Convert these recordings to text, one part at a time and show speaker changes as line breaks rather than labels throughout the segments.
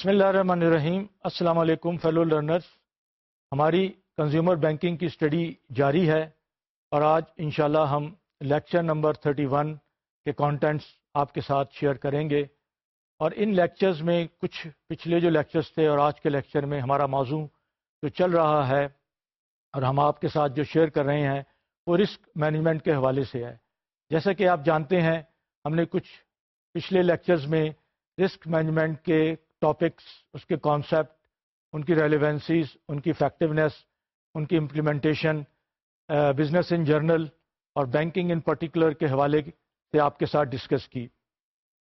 بسم اللہ الرحمن الرحیم۔ السلام علیکم فیلو لرنرز ہماری کنزیومر بینکنگ کی اسٹڈی جاری ہے اور آج انشاءاللہ ہم لیکچر نمبر 31 کے کانٹینٹس آپ کے ساتھ شیئر کریں گے۔ اور ان لیکچرز میں کچھ پچھلے جو لیکچرز تھے اور آج کے لیکچر میں ہمارا موضوع جو چل رہا ہے اور ہم آپ کے ساتھ جو شیئر کر رہے ہیں وہ رسک مینجمنٹ کے حوالے سے ہے۔ جیسا کہ آپ جانتے ہیں، ہم نے کچھ پچھلے لیکچرز میں رسک مینجمنٹ کے ٹاپکس اس کے کانسیپٹ ان کی ریلیونسیز ان کی افیکٹونیس ان کی امپلیمنٹیشن بزنس ان جرنل اور بینکنگ ان پرٹیکولر کے حوالے سے آپ کے ساتھ ڈسکس کی۔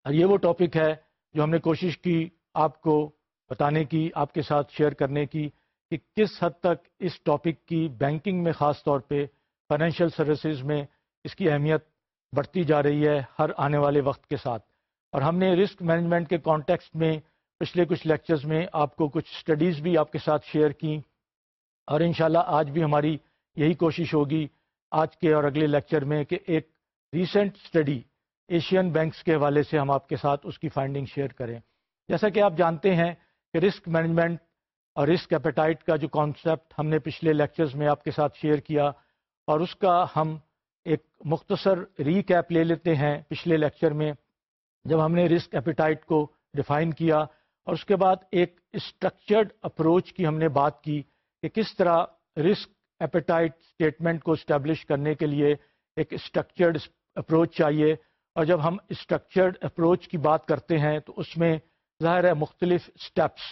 اور یہ وہ ٹاپک ہے جو ہم نے کوشش کی آپ کو بتانے کی، آپ کے ساتھ شیئر کرنے کی کہ کس حد تک اس ٹاپک کی بینکنگ میں خاص طور پہ فائنینشیل سروسز میں اس کی اہمیت بڑھتی جا رہی ہے ہر آنے والے وقت کے ساتھ۔ اور ہم نے رسک مینجمنٹ کے کانٹیکسٹ میں پچھلے کچھ لیکچرز میں آپ کو کچھ اسٹڈیز بھی آپ کے ساتھ شیئر کی اور انشاءاللہ آج بھی ہماری یہی کوشش ہوگی آج کے اور اگلے لیکچر میں کہ ایک ریسنٹ اسٹڈی ایشین بینکس کے حوالے سے ہم آپ کے ساتھ اس کی فائنڈنگ شیئر کریں۔ جیسا کہ آپ جانتے ہیں کہ رسک مینجمنٹ اور رسک ایپیٹائٹ کا جو کانسیپٹ ہم نے پچھلے لیکچرز میں آپ کے ساتھ شیئر کیا اور اس کا ہم ایک مختصر ریکیپ لے لیتے ہیں پچھلے لیکچر میں جب ہم نے رسک ایپیٹائٹ کو ڈیفائن کیا اور اس کے بعد ایک اسٹرکچرڈ اپروچ کی ہم نے بات کی کہ کس طرح رسک ایپیٹائٹ اسٹیٹمنٹ کو اسٹیبلش کرنے کے لیے ایک اسٹرکچرڈ اپروچ چاہیے۔ اور جب ہم اسٹرکچرڈ اپروچ کی بات کرتے ہیں تو اس میں ظاہر ہے مختلف اسٹیپس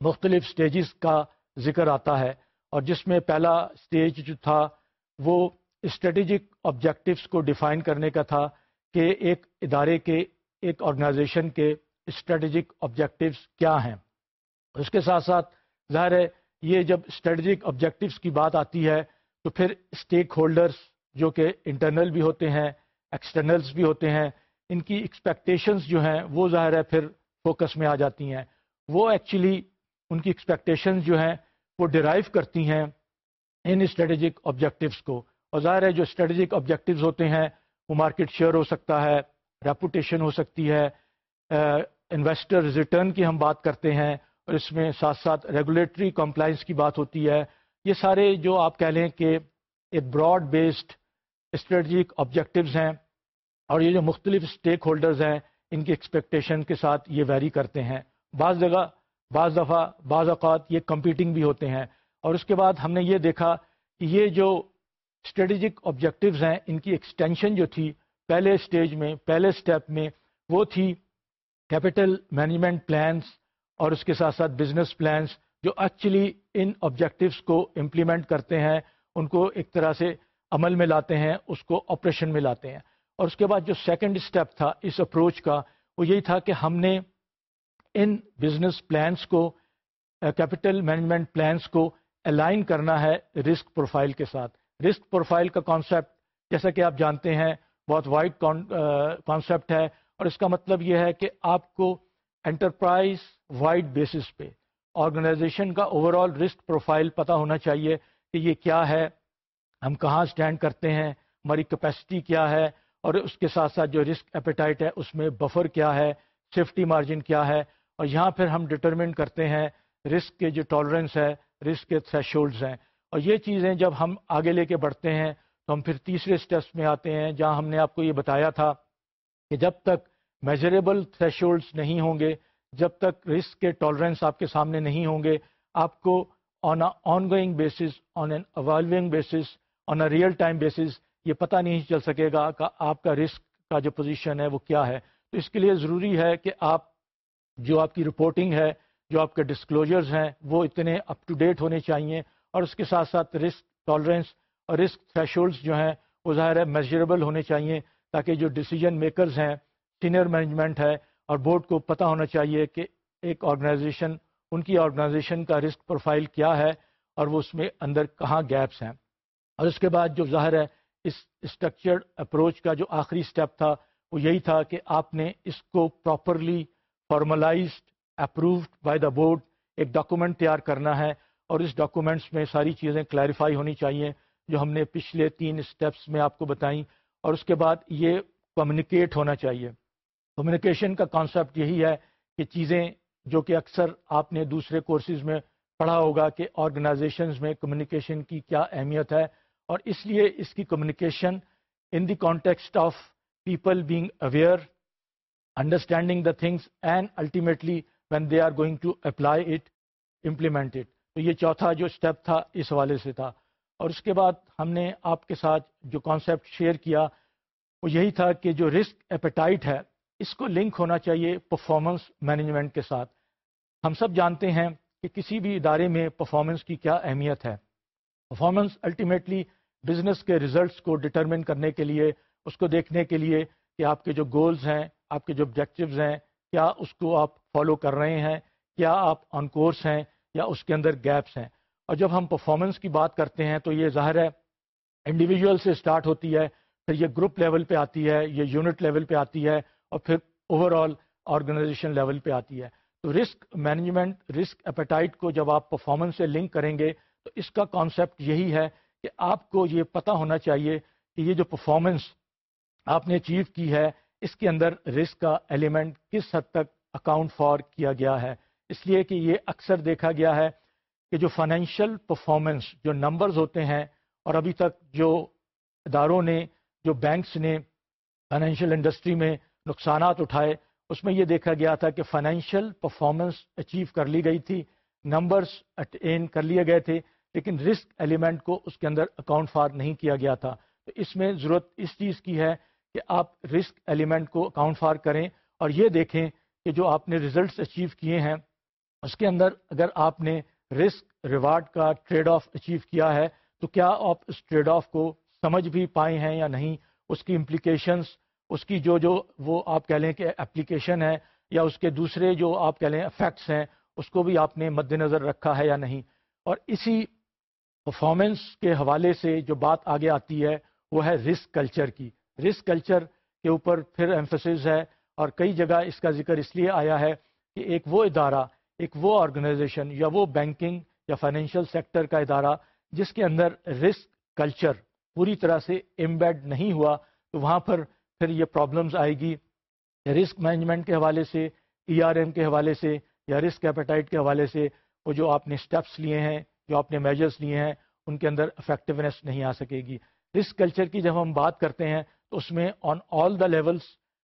مختلف اسٹیجز کا ذکر آتا ہے۔ اور جس میں پہلا اسٹیج جو تھا وہ اسٹریٹجک آبجیکٹیوس کو ڈیفائن کرنے کا تھا کہ ایک ادارے کے، ایک آرگنائزیشن کے اسٹریٹجک آبجیکٹیوس کیا ہیں۔ اس کے ساتھ ساتھ ظاہر ہے، یہ جب اسٹریٹجک آبجیکٹیوس کی بات آتی ہے، تو پھر اسٹیک ہولڈرس جو کہ انٹرنل بھی ہوتے ہیں ایکسٹرنلس بھی ہوتے ہیں، ان کی ایکسپیکٹیشنز جو ہیں، وہ ظاہر ہے پھر فوکس میں آ جاتی ہیں۔ وہ ایکچولی ان کی ایکسپیکٹیشنز جو ہیں، وہ ڈرائیو کرتی ہیں ان اسٹریٹجک آبجیکٹیوس کو۔ اور ظاہر ہے، جو اسٹریٹجک آبجیکٹیوز ہوتے ہیں، وہ مارکیٹ شیئر ہو سکتا ہے، ریپوٹیشن ہو سکتی ہے انویسٹر ریٹرن کی ہم بات کرتے ہیں اور اس میں ساتھ ساتھ ریگولیٹری کمپلائنس کی بات ہوتی ہے۔ یہ سارے جو آپ کہہ لیں کہ ایک براڈ بیسڈ اسٹریٹجک آبجیکٹیوز ہیں اور یہ جو مختلف اسٹیک ہولڈرز ہیں، ان کی ایکسپیکٹیشن کے ساتھ یہ ویری کرتے ہیں۔ بعض جگہ، بعض دفعہ، بعض اوقات یہ کمپیٹنگ بھی ہوتے ہیں۔ اور اس کے بعد ہم نے یہ دیکھا کہ یہ جو اسٹریٹجک آبجیکٹیوز ہیں، ان کی ایکسٹینشن جو تھی، پہلے اسٹیج میں، پہلے اسٹیپ میں، وہ تھی کیپٹل مینجمنٹ پلانس اور اس کے ساتھ ساتھ بزنس پلانس جو ایکچولی ان آبجیکٹیوس کو امپلیمنٹ کرتے ہیں، ان کو ایک طرح سے عمل میں لاتے ہیں، اس کو آپریشن میں لاتے ہیں۔ اور اس کے بعد جو سیکنڈ اسٹیپ تھا اس اپروچ کا، وہ یہی تھا کہ ہم نے ان بزنس پلانس کو کیپٹل مینجمنٹ پلانس کو الائن کرنا ہے رسک پروفائل کے ساتھ۔ رسک پروفائل کا کانسیپٹ جیسا کہ آپ جانتے ہیں، بہت وائڈ کانسیپٹ ہے۔ اور اس کا مطلب یہ ہے کہ آپ کو انٹرپرائز وائڈ بیسس پہ آرگنائزیشن کا اوور آل رسک پروفائل پتہ ہونا چاہیے کہ یہ کیا ہے، ہم کہاں سٹینڈ کرتے ہیں، ہماری کیپیسٹی کیا ہے اور اس کے ساتھ ساتھ جو رسک ایپیٹائٹ ہے، اس میں بفر کیا ہے سیفٹی مارجن کیا ہے اور یہاں پھر ہم ڈٹرمن کرتے ہیں رسک کے جو ٹالرنس ہے رسک کے تھریش ہیں۔ اور یہ چیزیں جب ہم آگے لے کے بڑھتے ہیں تو ہم پھر تیسرے اسٹیپس میں آتے ہیں جہاں ہم نے آپ کو یہ بتایا تھا کہ جب تک میجریبل تھریشولڈس نہیں ہوں گے، جب تک رسک کے ٹالرنس آپ کے سامنے نہیں ہوں گے، آپ کو on ongoing basis on an evolving basis on a real time basis یہ پتہ نہیں چل سکے گا کہ آپ کا رسک کا جو پوزیشن ہے وہ کیا ہے۔ تو اس کے لیے ضروری ہے کہ آپ، جو آپ کی رپورٹنگ ہے، جو آپ کے ڈسکلوجرز ہیں، وہ اتنے اپ ٹو ڈیٹ ہونے چاہیے۔ اور اس کے ساتھ ساتھ رسک ٹالرنس اور رسک تھریشولڈس جو ہیں، وہ ظاہر ہے میجریبل ہونے چاہیے۔ تاکہ جو ڈیسیجن میکرز ہیں سینئر مینجمنٹ ہے اور بورڈ کو پتہ ہونا چاہیے کہ ایک آرگنائزیشن ان کی آرگنائزیشن کا رسک پروفائل کیا ہے اور وہ اس میں اندر کہاں گیپس ہیں۔ اور اس کے بعد جو ظاہر ہے، اس اسٹرکچرڈ اپروچ کا جو آخری اسٹیپ تھا، وہ یہی تھا کہ آپ نے اس کو properly formalized approved by the board ایک ڈاکومنٹ تیار کرنا ہے اور اس ڈاکومنٹس میں ساری چیزیں کلیریفائی ہونی چاہیے جو ہم نے پچھلے تین اسٹیپس میں آپ کو بتائیں۔ اور اس کے بعد یہ کمیونیکیٹ ہونا چاہیے۔ کمیونیکیشن کا کانسیپٹ یہی ہے کہ چیزیں جو کہ اکثر آپ نے دوسرے کورسز میں پڑھا ہوگا کہ آرگنائزیشنز میں کمیونیکیشن کی کیا اہمیت ہے اور اس لیے اس کی communication in the context of people being aware understanding the things and ultimately when they are going to apply it implement it تو یہ چوتھا جو اسٹیپ تھا اس حوالے سے تھا۔ اور اس کے بعد ہم نے آپ کے ساتھ جو کانسیپٹ شیئر کیا، وہ یہی تھا کہ جو رسک ایپیٹائٹ ہے، اس کو لنک ہونا چاہیے پرفارمنس مینجمنٹ کے ساتھ۔ ہم سب جانتے ہیں کہ کسی بھی ادارے میں پرفارمنس کی کیا اہمیت ہے۔ پرفارمنس الٹیمیٹلی بزنس کے ریزلٹس کو ڈٹرمن کرنے کے لیے، اس کو دیکھنے کے لیے کہ آپ کے جو گولز ہیں، آپ کے جو آبجیکٹیوز ہیں، کیا اس کو آپ فالو کر رہے ہیں، کیا آپ آن کورس ہیں یا اس کے اندر گیپس ہیں۔ اور جب ہم پرفارمنس کی بات کرتے ہیں تو یہ ظاہر ہے انڈیویجول سے اسٹارٹ ہوتی ہے، پھر یہ گروپ لیول پہ آتی ہے، یہ یونٹ لیول پہ آتی ہے اور پھر اوور آل آرگنائزیشن لیول پہ آتی ہے۔ تو رسک مینجمنٹ رسک اپیٹائٹ کو جب آپ پرفارمنس سے لنک کریں گے تو اس کا کانسیپٹ یہی ہے کہ آپ کو یہ پتہ ہونا چاہیے کہ یہ جو پرفارمنس آپ نے اچیو کی ہے، اس کے اندر رسک کا ایلیمنٹ کس حد تک اکاؤنٹ فار کیا گیا ہے۔ اس لیے کہ یہ اکثر دیکھا گیا ہے کہ جو فائنینشیل پرفارمنس جو نمبرز ہوتے ہیں اور ابھی تک جو اداروں نے، جو بینکس نے فائنینشیل انڈسٹری میں نقصانات اٹھائے، اس میں یہ دیکھا گیا تھا کہ فائنینشیل پرفارمنس اچیو کر لی گئی تھی نمبرز اٹین کر لیے گئے تھے، لیکن رسک ایلیمنٹ کو اس کے اندر اکاؤنٹ فار نہیں کیا گیا تھا۔ تو اس میں ضرورت اس چیز کی ہے کہ آپ رسک ایلیمنٹ کو اکاؤنٹ فار کریں اور یہ دیکھیں کہ جو آپ نے ریزلٹس اچیو کیے ہیں، اس کے اندر اگر آپ نے رسک ریوارڈ کا ٹریڈ آف اچیو کیا ہے، تو کیا آپ اس ٹریڈ آف کو سمجھ بھی پائے ہیں یا نہیں؟ اس کی امپلیکیشنس اس کی جو جو وہ آپ کہہ لیں کہ اپلیکیشن ہے، یا اس کے دوسرے جو آپ کہہ لیں افیکٹس ہیں، اس کو بھی آپ نے مد نظر رکھا ہے یا نہیں؟ اور اسی پرفارمنس کے حوالے سے جو بات آگے آتی ہے، وہ ہے رسک کلچر کی۔ رسک کلچر کے اوپر پھر ایمفسز ہے، اور کئی جگہ اس کا ذکر اس لیے آیا ہے کہ ایک وہ ادارہ ایک وہ آرگنائزیشن یا وہ بینکنگ یا فائنینشیل سیکٹر کا ادارہ جس کے اندر رسک کلچر پوری طرح سے امبیڈ نہیں ہوا، تو وہاں پر پھر یہ پرابلمز آئے گی رسک مینجمنٹ کے حوالے سے ای آر ایم کے حوالے سے یا رسک ایپیٹائٹ کے حوالے سے، وہ جو آپ نے اسٹیپس لیے ہیں، جو آپ نے میجرس لیے ہیں، ان کے اندر افیکٹونیس نہیں آ سکے گی۔ رسک کلچر کی جب ہم بات کرتے ہیں، تو اس میں on all the levels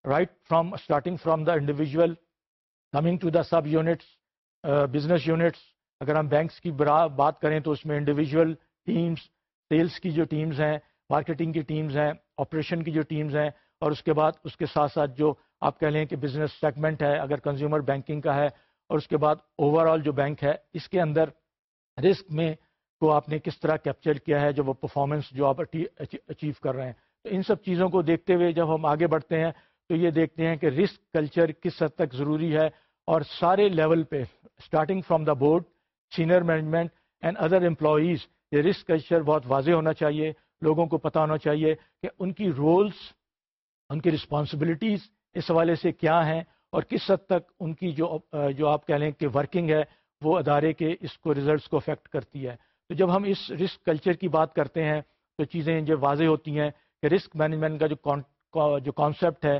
right from starting from the individual coming to the subunits business units اگر ہم بینکس کی بات کریں تو اس میں انڈیویجول ٹیمز سیلس کی جو ٹیمز ہیں مارکیٹنگ کی ٹیمز ہیں آپریشن کی جو ٹیمز ہیں، اور اس کے بعد اس کے ساتھ ساتھ جو آپ کہہ لیں کہ بزنس سیگمنٹ ہے، اگر کنزیومر بینکنگ کا ہے، اور اس کے بعد اوور آل جو بینک ہے، اس کے اندر رسک میں کو آپ نے کس طرح کیپچر کیا ہے، جو وہ پرفارمنس جو آپ اچیو کر رہے ہیں۔ تو ان سب چیزوں کو دیکھتے ہوئے جب ہم آگے بڑھتے ہیں، تو یہ دیکھتے ہیں کہ رسک کلچر کس حد تک ضروری ہے اور سارے لیول پہ starting from the board senior management and other employees یہ رسک کلچر بہت واضح ہونا چاہیے، لوگوں کو پتہ ہونا چاہیے کہ ان کی رولس ان کی رسپانسبلٹیز اس حوالے سے کیا ہیں اور کس حد تک ان کی جو جو آپ کہہ لیں کہ ورکنگ ہے، وہ ادارے کے اس کو ریزلٹس کو افیکٹ کرتی ہے۔ تو جب ہم اس رسک کلچر کی بات کرتے ہیں، تو چیزیں جو واضح ہوتی ہیں کہ رسک مینجمنٹ کا جو جو کانسیپٹ ہے،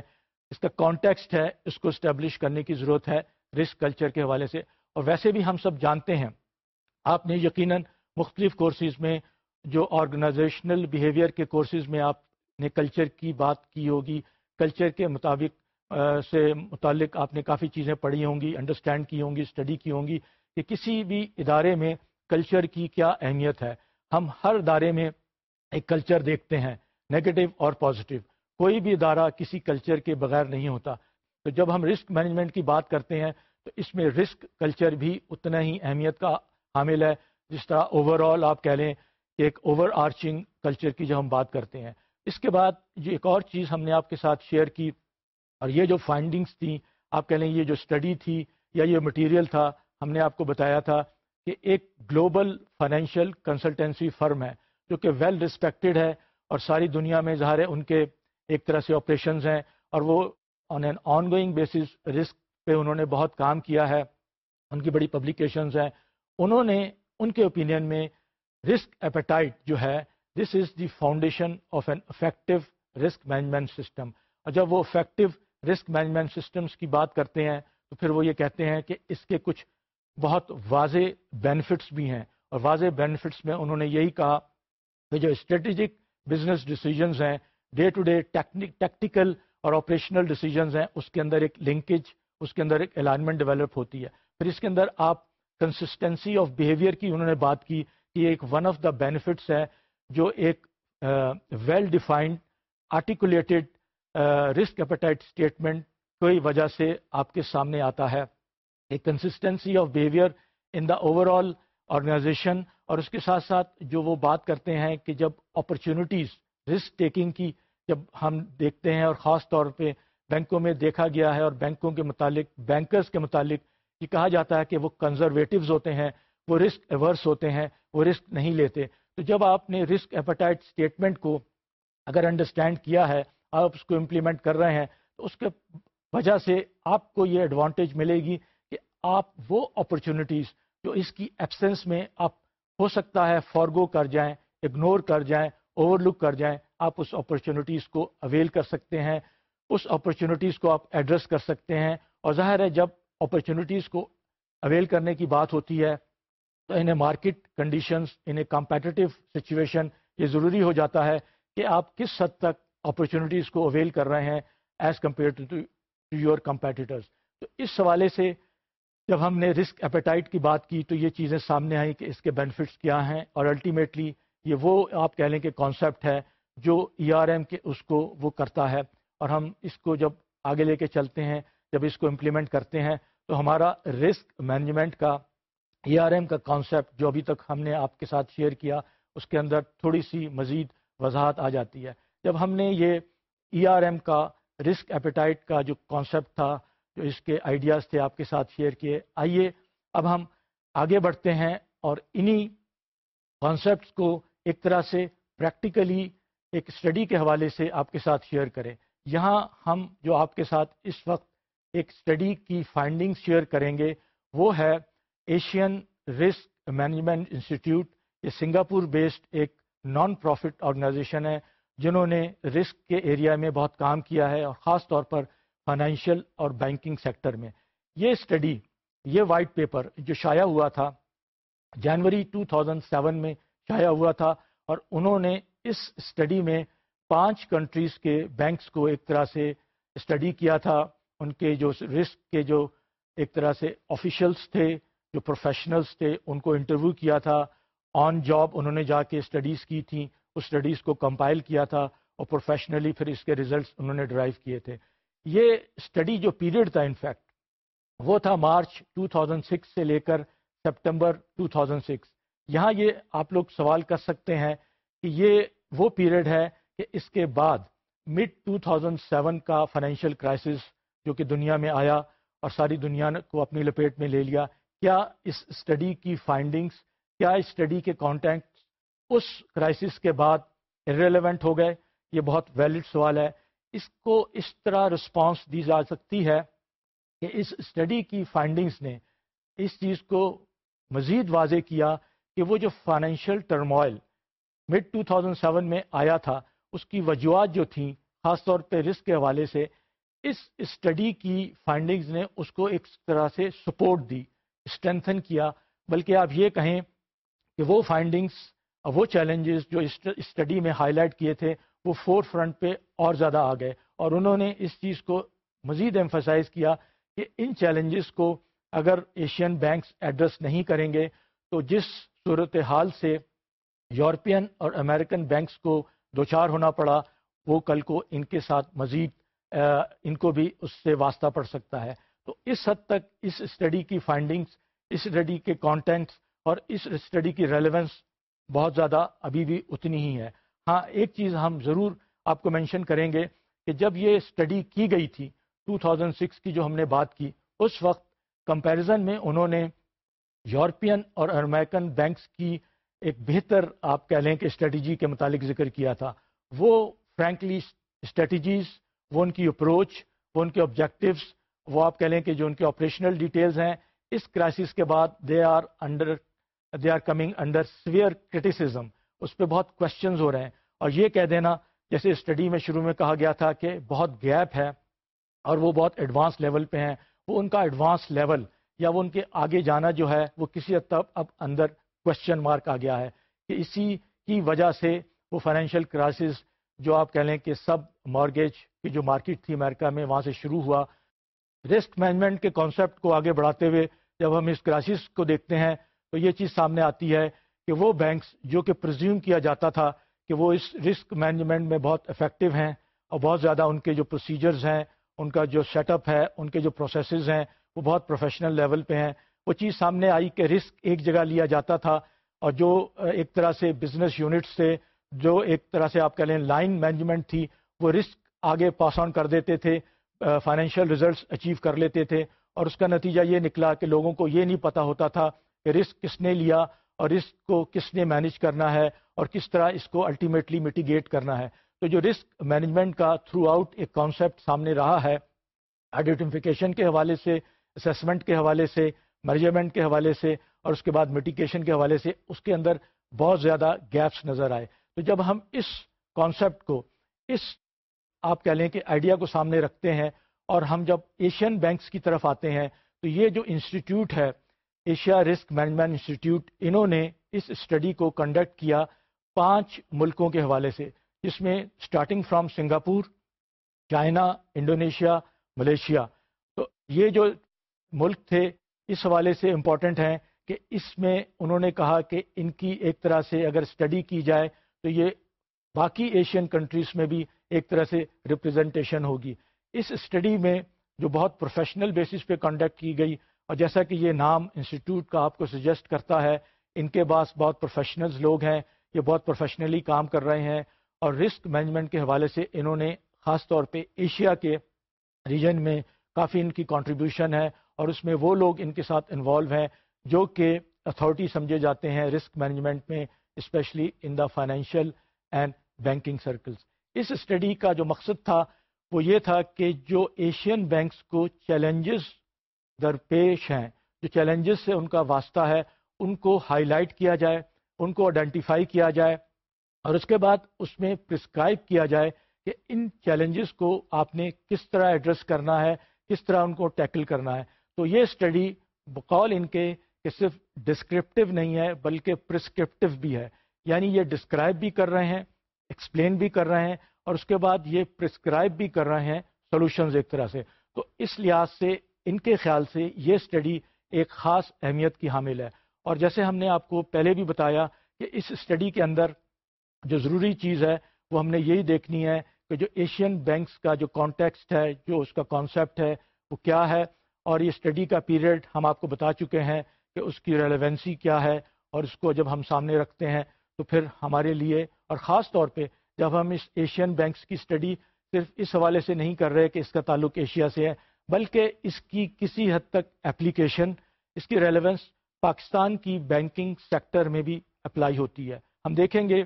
اس کا کانٹیکسٹ ہے، اس کو اسٹیبلش کرنے کی ضرورت ہے۔ رسک کلچر کے حوالے سے۔ اور ویسے بھی ہم سب جانتے ہیں، آپ نے یقیناً مختلف کورسز میں جو آرگنائزیشنل بیہیویئر کے کورسز میں آپ نے کلچر کی بات کی ہوگی، کلچر کے مطابق سے متعلق آپ نے کافی چیزیں پڑھی ہوں گی انڈرسٹینڈ کی ہوں گی اسٹڈی کی ہوں گی کہ کسی بھی ادارے میں کلچر کی کیا اہمیت ہے۔ ہم ہر ادارے میں ایک کلچر دیکھتے ہیں نگیٹو اور پازیٹیو کوئی بھی ادارہ کسی کلچر کے بغیر نہیں ہوتا۔ تو جب ہم رسک مینجمنٹ کی بات کرتے ہیں تو اس میں رسک کلچر بھی اتنا ہی اہمیت کا حامل ہے، جس طرح اوور آل آپ کہہ لیں کہ ایک اوور آرچنگ کلچر کی جب ہم بات کرتے ہیں۔ اس کے بعد جو ایک اور چیز ہم نے آپ کے ساتھ شیئر کی، اور یہ جو فائنڈنگس تھیں، آپ کہہ لیں یہ جو اسٹڈی تھی یا یہ مٹیریل تھا، ہم نے آپ کو بتایا تھا کہ ایک گلوبل فائنینشیل کنسلٹنسی فرم ہے جو کہ ویل رسپیکٹڈ ہے اور ساری دنیا میں ظاہر ہے ان کے ایک طرح سے آپریشنز ہیں اور وہ on an ongoing basis risk پہ انہوں نے بہت کام کیا ہے، ان کی بڑی پبلیکیشنز ہیں۔ انہوں نے ان کے اوپینین میں رسک ایپیٹائٹ جو ہے this is the foundation of an effective risk management system اور جب وہ افیکٹو رسک مینجمنٹ سسٹمس کی بات کرتے ہیں، تو پھر وہ یہ کہتے ہیں کہ اس کے کچھ بہت واضح بینیفٹس بھی ہیں۔ اور واضح بینیفٹس میں انہوں نے یہی کہا کہ جو اسٹریٹجک بزنس ڈیسیجنز ہیں ڈے ٹو ڈے ٹیکٹیکل اور آپریشنل ڈیسیجنز ہیں، اس کے اندر ایک لنکیج اس کے اندر ایک الائنمنٹ ڈیولپ ہوتی ہے۔ پھر اس کے اندر آپ کنسسٹنسی آف بیہیویئر کی انہوں نے بات کی کہ ایک ون آف دا بینیفٹس ہے جو ایک well defined articulated risk appetite statement کوئی وجہ سے آپ کے سامنے آتا ہے۔ ایک consistency of behaviour in the overall organization اور اس کے ساتھ ساتھ جو وہ بات کرتے ہیں کہ جب اپرچونیٹیز رسک ٹیکنگ کی جب ہم دیکھتے ہیں اور خاص طور پہ بینکوں میں دیکھا گیا ہے اور بینکوں کے متعلق، بینکرز کے متعلق یہ کہا جاتا ہے کہ وہ کنزرویٹوز ہوتے ہیں، وہ رسک ایورس ہوتے ہیں، وہ رسک نہیں لیتے۔ تو جب آپ نے رسک ایپیٹائٹ اسٹیٹمنٹ کو اگر انڈرسٹینڈ کیا ہے، آپ اس کو امپلیمنٹ کر رہے ہیں، تو اس کے وجہ سے آپ کو یہ ایڈوانٹیج ملے گی کہ آپ وہ اپرچونیٹیز جو اس کی ایبسنس میں آپ ہو سکتا ہے فارگو کر جائیں اگنور کر جائیں اوور لک کر جائیں، آپ اس اپرچونیٹیز کو اویل کر سکتے ہیں، اس اپرچونیٹیز کو آپ ایڈریس کر سکتے ہیں۔ اور ظاہر ہے، جب اپرچونیٹیز کو اویل کرنے کی بات ہوتی ہے، تو انہیں مارکیٹ کنڈیشنز انہیں کمپیٹیو سچویشن یہ ضروری ہو جاتا ہے کہ آپ کس حد تک اپرچونیٹیز کو اویل کر رہے ہیں as compared to your competitors تو اس حوالے سے جب ہم نے رسک ایپیٹائٹ کی بات کی، تو یہ چیزیں سامنے آئیں کہ اس کے بینیفٹس کیا ہیں اور الٹیمیٹلی یہ وہ آپ کہہ لیں کہ کانسیپٹ ہے جو ای آر ایم کے اس کو وہ کرتا ہے اور ہم اس کو جب آگے لے کے چلتے ہیں، جب اس کو امپلیمنٹ کرتے ہیں، تو ہمارا رسک مینجمنٹ کا ای آر ایم کا کانسیپٹ جو ابھی تک ہم نے آپ کے ساتھ شیئر کیا، اس کے اندر تھوڑی سی مزید وضاحت آ جاتی ہے۔ جب ہم نے یہ ای آر ایم کا رسک ایپیٹائٹ کا جو کانسیپٹ تھا، جو اس کے آئیڈیاز تھے آپ کے ساتھ شیئر کیے، آئیے اب ہم آگے بڑھتے ہیں اور انہی کانسیپٹس کو ایک طرح سے پریکٹیکلی ایک اسٹڈی کے حوالے سے آپ کے ساتھ شیئر کریں۔ یہاں ہم جو آپ کے ساتھ اس وقت ایک اسٹڈی کی فائنڈنگ شیئر کریں گے، وہ ہے ایشین رسک مینجمنٹ انسٹیٹیوٹ یہ سنگاپور بیسڈ ایک نان پروفٹ آرگنائزیشن ہے، جنہوں نے رسک کے ایریا میں بہت کام کیا ہے، اور خاص طور پر فائنینشیل اور بینکنگ سیکٹر میں۔ یہ اسٹڈی یہ وائٹ پیپر جو شائع ہوا تھا جنوری 2007 میں شائع ہوا تھا اور انہوں نے اس اسٹڈی میں پانچ کنٹریز کے بینکس کو ایک طرح سے اسٹڈی کیا تھا۔ ان کے جو رسک کے جو ایک طرح سے آفیشلس تھے، جو پروفیشنلس تھے، ان کو انٹرویو کیا تھا۔ آن جاب انہوں نے جا کے اسٹڈیز کی تھیں، اس اسٹڈیز کو کمپائل کیا تھا اور پروفیشنلی پھر اس کے ریزلٹس انہوں نے ڈرائیو کیے تھے۔ یہ اسٹڈی جو پیریڈ تھا انفیکٹ وہ تھا مارچ 2006 سے لے کر سپٹمبر 2006 یہاں یہ آپ لوگ سوال کر سکتے ہیں کہ یہ وہ پیریڈ ہے کہ اس کے بعد مڈ 2007 کا فائنینشیل کرائسس جو کہ دنیا میں آیا اور ساری دنیا کو اپنی لپیٹ میں لے لیا، کیا اس اسٹڈی کی فائنڈنگز کیا اسٹڈی کے کانٹینٹ اس کرائسس کے بعد ریلیونٹ ہو گئے؟ یہ بہت ویلڈ سوال ہے۔ اس کو اس طرح رسپانس دی جا سکتی ہے کہ اس اسٹڈی کی فائنڈنگز نے اس چیز کو مزید واضح کیا کہ وہ جو فائنینشیل ٹرموائل مڈ 2007 میں آیا تھا، اس کی وجوہات جو تھیں، خاص طور پہ رسک کے حوالے سے، اس اسٹڈی کی فائنڈنگز نے اس کو ایک طرح سے سپورٹ دی اسٹرینتھن کیا۔ بلکہ آپ یہ کہیں کہ وہ فائنڈنگز وہ چیلنجز جو اسٹڈی میں ہائی لائٹ کیے تھے، وہ فور فرنٹ پہ اور زیادہ آ گئے۔ اور انہوں نے اس چیز کو مزید ایمفسائز کیا کہ ان چیلنجز کو اگر ایشین بینکس ایڈریس نہیں کریں گے، تو جس صورت حال سے یورپین اور امریکن بینکس کو دوچار ہونا پڑا، وہ کل کو ان کے ساتھ مزید ان کو بھی اس سے واسطہ پڑ سکتا ہے۔ تو اس حد تک اس اسٹڈی کی فائنڈنگز اس اسٹڈی کے کانٹینٹس اور اس اسٹڈی کی ریلیونس بہت زیادہ ابھی بھی اتنی ہی ہے۔ ہاں ایک چیز ہم ضرور آپ کو مینشن کریں گے کہ جب یہ اسٹڈی کی گئی تھی 2006 کی جو ہم نے بات کی، اس وقت کمپیریزن میں انہوں نے یورپین اور امریکن بینکس کی ایک بہتر آپ کہہ لیں کہ اسٹریٹجی کے متعلق ذکر کیا تھا۔ وہ فرینکلی اسٹریٹجیز، وہ ان کی اپروچ، وہ ان کے آبجیکٹیوس وہ آپ کہہ لیں کہ جو ان کے آپریشنل ڈیٹیلز ہیں، اس کرائسس کے بعد they are under, they are coming under severe criticism. اس پہ بہت کوشچنز ہو رہے ہیں۔ اور یہ کہہ دینا، جیسے اسٹڈی میں شروع میں کہا گیا تھا کہ بہت گیپ ہے اور وہ بہت ایڈوانس لیول پہ ہیں۔ وہ ان کا ایڈوانس لیول یا وہ ان کے آگے جانا جو ہے، وہ کسی حد تک اب اندر کوشچن مارک آ گیا ہے کہ اسی کی وجہ سے وہ فائنینشیل کرائسس جو آپ کہہ لیں کہ سب مارگیج کی جو مارکیٹ تھی امریکہ میں، وہاں سے شروع ہوا۔ رسک مینجمنٹ کے کانسیپٹ کو آگے بڑھاتے ہوئے جب ہم اس کرائسس کو دیکھتے ہیں تو یہ چیز سامنے آتی ہے کہ وہ بینکس جو کہ پرزیوم کیا جاتا تھا کہ وہ اس رسک مینجمنٹ میں بہت افیکٹو ہیں اور بہت زیادہ ان کے جو پروسیجرز ہیں، ان کا جو سیٹ اپ ہے، ان کے جو پروسیسز ہیں وہ بہت پروفیشنل لیول پہ ہیں۔ وہ چیز سامنے آئی کہ رسک ایک جگہ لیا جاتا تھا اور جو ایک طرح سے بزنس یونٹ سے جو ایک طرح سے آپ کہہ لیں لائن مینجمنٹ تھی، وہ رسک آگے پاس آن کر دیتے تھے فائنینشیل ریزلٹس اچیو کر لیتے تھے۔ اور اس کا نتیجہ یہ نکلا کہ لوگوں کو یہ نہیں پتا ہوتا تھا کہ رسک کس نے لیا اور رسک کو کس نے مینج کرنا ہے اور کس طرح اس کو الٹیمیٹلی میٹیگیٹ کرنا ہے۔ تو جو رسک مینجمنٹ کا تھرو آؤٹ ایک کانسیپٹ سامنے رہا ہے آئیڈینٹیفیکیشن کے حوالے سے اسسمنٹ کے حوالے سے میجرمنٹ کے حوالے سے اور اس کے بعد میٹیگیشن کے حوالے سے اس کے اندر بہت زیادہ گیپس نظر آئے۔ تو جب ہم اس کانسیپٹ کو، اس آپ کہہ لیں کہ آئیڈیا کو سامنے رکھتے ہیں اور ہم جب ایشین بینکس کی طرف آتے ہیں، تو یہ جو انسٹیٹیوٹ ہے ایشیا رسک مینجمنٹ انسٹیٹیوٹ انہوں نے اس اسٹڈی کو کنڈکٹ کیا پانچ ملکوں کے حوالے سے۔ جس میں starting from Singapore China Indonesia Malaysia تو یہ جو ملک تھے، اس حوالے سے امپورٹنٹ ہیں کہ اس میں انہوں نے کہا کہ ان کی ایک طرح سے اگر اسٹڈی کی جائے تو یہ باقی ایشین کنٹریز میں بھی ایک طرح سے ریپرزنٹیشن ہوگی۔ اس اسٹڈی میں جو بہت پروفیشنل بیسس پہ کنڈکٹ کی گئی، اور جیسا کہ یہ نام انسٹیٹیوٹ کا آپ کو سجیسٹ کرتا ہے، ان کے پاس بہت پروفیشنلز لوگ ہیں، یہ بہت پروفیشنلی کام کر رہے ہیں، اور رسک مینجمنٹ کے حوالے سے انہوں نے خاص طور پہ ایشیا کے ریجن میں کافی ان کی کنٹریبیوشن ہے اور اس میں وہ لوگ ان کے ساتھ انوالو ہیں جو کہ اتھارٹی سمجھے جاتے ہیں رسک مینجمنٹ میں especially in the financial and banking circles us study کا جو مقصد تھا وہ یہ تھا کہ جو ایشین بینکس کو چیلنجز درپیش ہیں، جو چیلنجز سے ان کا واسطہ ہے، ان کو ہائی لائٹ کیا جائے، ان کو آئیڈینٹیفائی کیا جائے اور اس کے بعد اس میں پرسکرائب کیا جائے کہ ان چیلنجز کو آپ نے کس طرح ایڈریس کرنا ہے، کس طرح ان کو ٹیکل کرنا ہے۔ تو یہ اسٹڈی بقول ان کے کہ صرف ڈسکرپٹیو نہیں ہے، بلکہ پرسکرپٹیو بھی ہے۔ یعنی یہ ڈسکرائب بھی کر رہے ہیں ایکسپلین بھی کر رہے ہیں، اور اس کے بعد یہ پرسکرائب بھی کر رہے ہیں سولوشنز ایک طرح سے۔ تو اس لحاظ سے، ان کے خیال سے یہ اسٹڈی ایک خاص اہمیت کی حامل ہے۔ اور جیسے ہم نے آپ کو پہلے بھی بتایا کہ اس اسٹڈی کے اندر جو ضروری چیز ہے، وہ ہم نے یہی دیکھنی ہے کہ جو ایشین بینکس کا جو کانٹیکسٹ ہے، جو اس کا کانسیپٹ ہے، وہ کیا ہے۔ اور یہ اسٹڈی کا پیریڈ ہم آپ کو بتا چکے ہیں کہ اس کی ریلیونسی کیا ہے اور اس کو جب ہم سامنے رکھتے ہیں تو پھر ہمارے لیے اور خاص طور پہ جب ہم اس ایشین بینکس کی اسٹڈی صرف اس حوالے سے نہیں کر رہے کہ اس کا تعلق ایشیا سے ہے، بلکہ اس کی کسی حد تک اپلیکیشن اس کی ریلیونس پاکستان کی بینکنگ سیکٹر میں بھی اپلائی ہوتی ہے۔ ہم دیکھیں گے،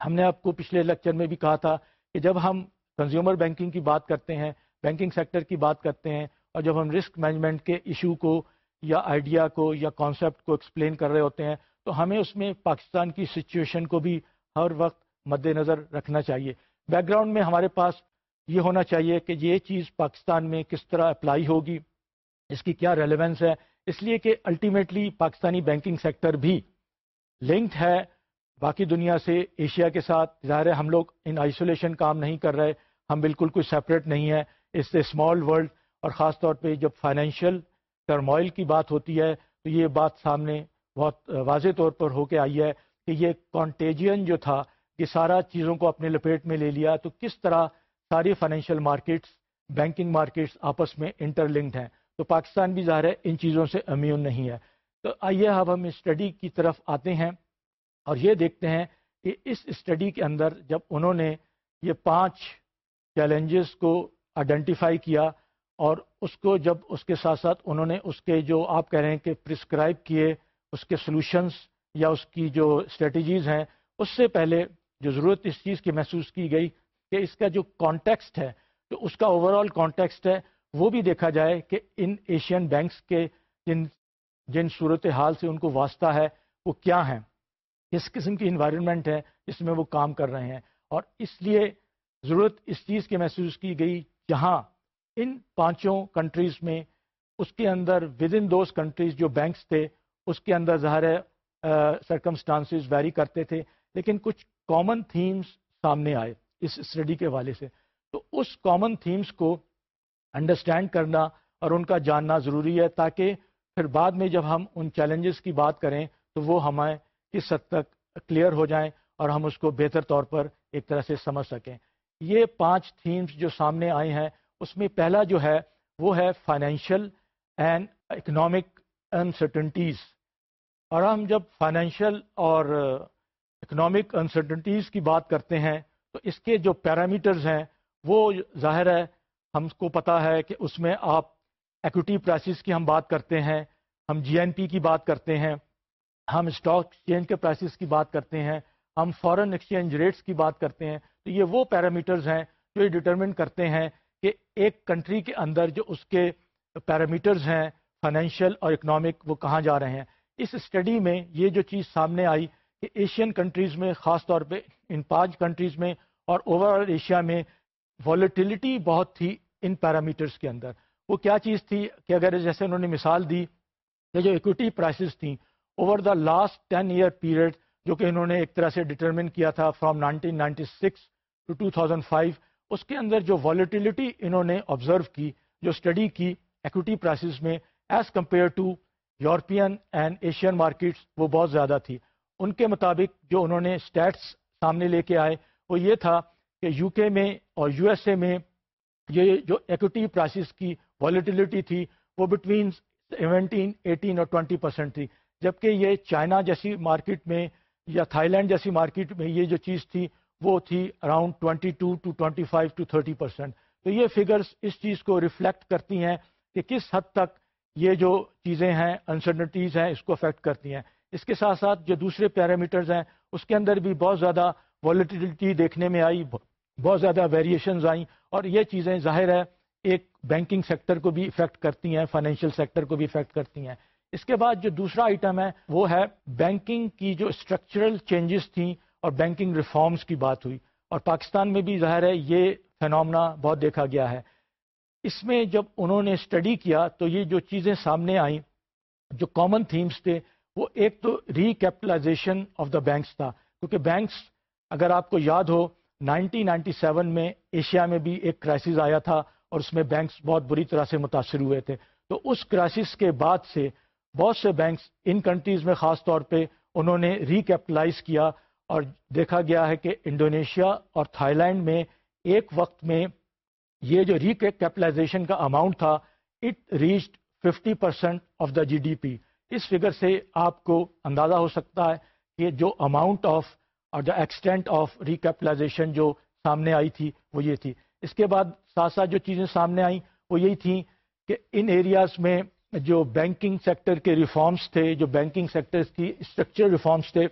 ہم نے آپ کو پچھلے لیکچر میں بھی کہا تھا کہ جب ہم کنزیومر بینکنگ کی بات کرتے ہیں بینکنگ سیکٹر کی بات کرتے ہیں اور جب ہم رسک مینجمنٹ کے ایشو کو یا آئیڈیا کو یا کانسیپٹ کو ایکسپلین کر رہے ہوتے ہیں، تو ہمیں اس میں پاکستان کی سچویشن کو بھی ہر وقت مد نظر رکھنا چاہیے۔ بیک گراؤنڈ میں ہمارے پاس یہ ہونا چاہیے کہ یہ چیز پاکستان میں کس طرح اپلائی ہوگی، اس کی کیا ریلیونس ہے۔ اس لیے کہ الٹیمیٹلی پاکستانی بینکنگ سیکٹر بھی لنکڈ ہے۔ باقی دنیا سے ایشیا کے ساتھ، ظاہر ہے ہم لوگ ان آئسولیشن کام نہیں کر رہے، ہم بالکل کوئی سیپریٹ نہیں ہے اس اے اسمال ورلڈ اور خاص طور پہ جب فائنینشیل ٹرموائل کی بات ہوتی ہے، تو یہ بات سامنے بہت واضح طور پر ہو کے آئی ہے کہ یہ کانٹیجین جو تھا یہ سارا چیزوں کو اپنے لپیٹ میں لے لیا، تو کس طرح ساری فائنینشیل مارکیٹس بینکنگ مارکیٹس آپس میں انٹر لنکڈ ہیں۔ تو پاکستان بھی ظاہر ہے ان چیزوں سے امیون نہیں ہے۔ تو آئیے اب ہم اسٹڈی کی طرف آتے ہیں اور یہ دیکھتے ہیں کہ اس اسٹڈی کے اندر جب انہوں نے یہ پانچ چیلنجز کو آئیڈینٹیفائی کیا اور اس کو جب اس کے ساتھ ساتھ انہوں نے اس کے جو آپ کہہ رہے ہیں کہ پرسکرائب کیے، اس کے سلوشنس یا اس کی جو اسٹریٹجیز ہیں، اس سے پہلے جو ضرورت اس چیز کی محسوس کی گئی کہ اس کا جو کانٹیکسٹ ہے تو اس کا اوور آل کانٹیکسٹ ہے، وہ بھی دیکھا جائے کہ ان ایشین بینکس کے جن جن صورت حال سے ان کو واسطہ ہے، وہ کیا ہیں؟ کس قسم کی انوائرمنٹ ہے جس میں وہ کام کر رہے ہیں؟ اور اس لیے ضرورت اس چیز کی محسوس کی گئی جہاں ان پانچوں کنٹریز میں اس کے اندر ود ان دوز کنٹریز جو بینکس تھے، اس کے اندر ظاہر ہے سرکمسٹانسز ویری کرتے تھے، لیکن کچھ کامن تھیمز سامنے آئے اس اسٹڈی کے حوالے سے۔ تو اس کامن تھیمز کو انڈرسٹینڈ کرنا اور ان کا جاننا ضروری ہے تاکہ پھر بعد میں جب ہم ان چیلنجز کی بات کریں تو وہ ہمیں کس حد تک کلیئر ہو جائیں اور ہم اس کو بہتر طور پر ایک طرح سے سمجھ سکیں۔ یہ پانچ تھیمز جو سامنے آئے ہیں اس میں پہلا جو ہے وہ ہے فائنینشیل اینڈ اکنامک انسرٹنٹیز اور ہم جب فائنینشیل اور uh, اکنامک انسرٹنٹیز کی بات کرتے ہیں، تو اس کے جو پیرامیٹرز ہیں، وہ ظاہر ہے، ہم کو پتا ہے کہ اس میں آپ ایکوٹی پرائسز کی ہم بات کرتے ہیں، ہم جی این پی کی بات کرتے ہیں، ہم اسٹاک ایکسچینج کے پرائسز کی بات کرتے ہیں، ہم فورن ایکسچینج ریٹس کی بات کرتے ہیں۔ تو یہ وہ پیرامیٹرز ہیں جو یہ ڈٹرمن کرتے ہیں کہ ایک کنٹری کے اندر جو اس کے پیرامیٹرز ہیں فائنینشیل اور اکنامک، وہ کہاں جا رہے ہیں؟ اس اسٹڈی میں یہ جو چیز سامنے آئی کہ ایشین کنٹریز میں، خاص طور پہ ان پانچ کنٹریز میں اور اوور آل ایشیا میں والیٹیلٹی بہت تھی ان پیرامیٹرز کے اندر۔ وہ کیا چیز تھی کہ اگر جیسے انہوں نے مثال دی کہ جو ایکوٹی پرائسز تھیں over the last ten year period جو کہ انہوں نے ایک طرح سے ڈٹرمن کیا تھا from nineteen ninety six to two thousand five اس کے اندر جو والیٹیلٹی انہوں نے آبزرو کی، جو اسٹڈی کی ایکوٹی پرائسز میں as compared to European and Asian markets وہ بہت زیادہ تھی۔ ان کے مطابق جو انہوں نے اسٹیٹس سامنے لے کے آئے، وہ یہ تھا کہ یو کے میں اور یو ایس اے میں یہ جو ایکوٹی پرائسز کی والیٹیلٹی تھی، وہ بٹوین سیونٹین ایٹین اور ٹوینٹی پرسینٹ تھی۔ جبکہ یہ چائنا جیسی مارکیٹ میں یا تھائی لینڈ جیسی مارکیٹ میں یہ جو چیز تھی وہ تھی around twenty two to twenty five to thirty percent تو یہ فگرس اس چیز کو ریفلیکٹ کرتی ہیں کہ کس حد تک یہ جو چیزیں ہیں انسرٹنٹیز ہیں، اس کو افیکٹ کرتی ہیں۔ اس کے ساتھ ساتھ جو دوسرے پیرامیٹرز ہیں، اس کے اندر بھی بہت زیادہ والیٹیلٹی دیکھنے میں آئی، بہت زیادہ ویریشنز آئیں۔ اور یہ چیزیں ظاہر ہے، ایک بینکنگ سیکٹر کو بھی افیکٹ کرتی ہیں فائنینشیل سیکٹر کو بھی افیکٹ کرتی ہیں۔ اس کے بعد جو دوسرا آئٹم ہے، وہ ہے بینکنگ کی جو اسٹرکچرل چینجز تھیں اور بینکنگ ریفارمز کی بات ہوئی اور پاکستان میں بھی ظاہر ہے یہ فینومنا بہت دیکھا گیا ہے۔ اس میں جب انہوں نے اسٹڈی کیا تو یہ جو چیزیں سامنے آئیں، جو کامن تھیمز تھے، وہ ایک تو ریکیپٹلائزیشن آف دا بینکس تھا۔ کیونکہ بینکس اگر آپ کو یاد ہو نائنٹین نائنٹی سیون میں ایشیا میں بھی ایک کرائسس آیا تھا اور اس میں بینکس بہت بری طرح سے متاثر ہوئے تھے۔ تو اس کرائسس کے بعد سے بہت سے بینکس ان کنٹریز میں خاص طور پہ انہوں نے ریکیپٹلائز کیا۔ اور دیکھا گیا ہے کہ انڈونیشیا اور تھائی لینڈ میں ایک وقت میں یہ جو ریکیپٹلائزیشن کا اماؤنٹ تھا it reached fifty percent of the G D P us figure سے آپ کو اندازہ ہو سکتا ہے کہ جو اماؤنٹ آف اور دا ایکسٹینٹ آف ریکیپلائزیشن جو سامنے آئی تھی، وہ یہ تھی۔ اس کے بعد ساتھ ساتھ جو چیزیں سامنے آئیں، وہ یہی تھیں کہ ان ایریاز میں جو بینکنگ سیکٹر کے ریفارمز تھے، جو بینکنگ سیکٹر کی اسٹرکچر ریفارمز تھے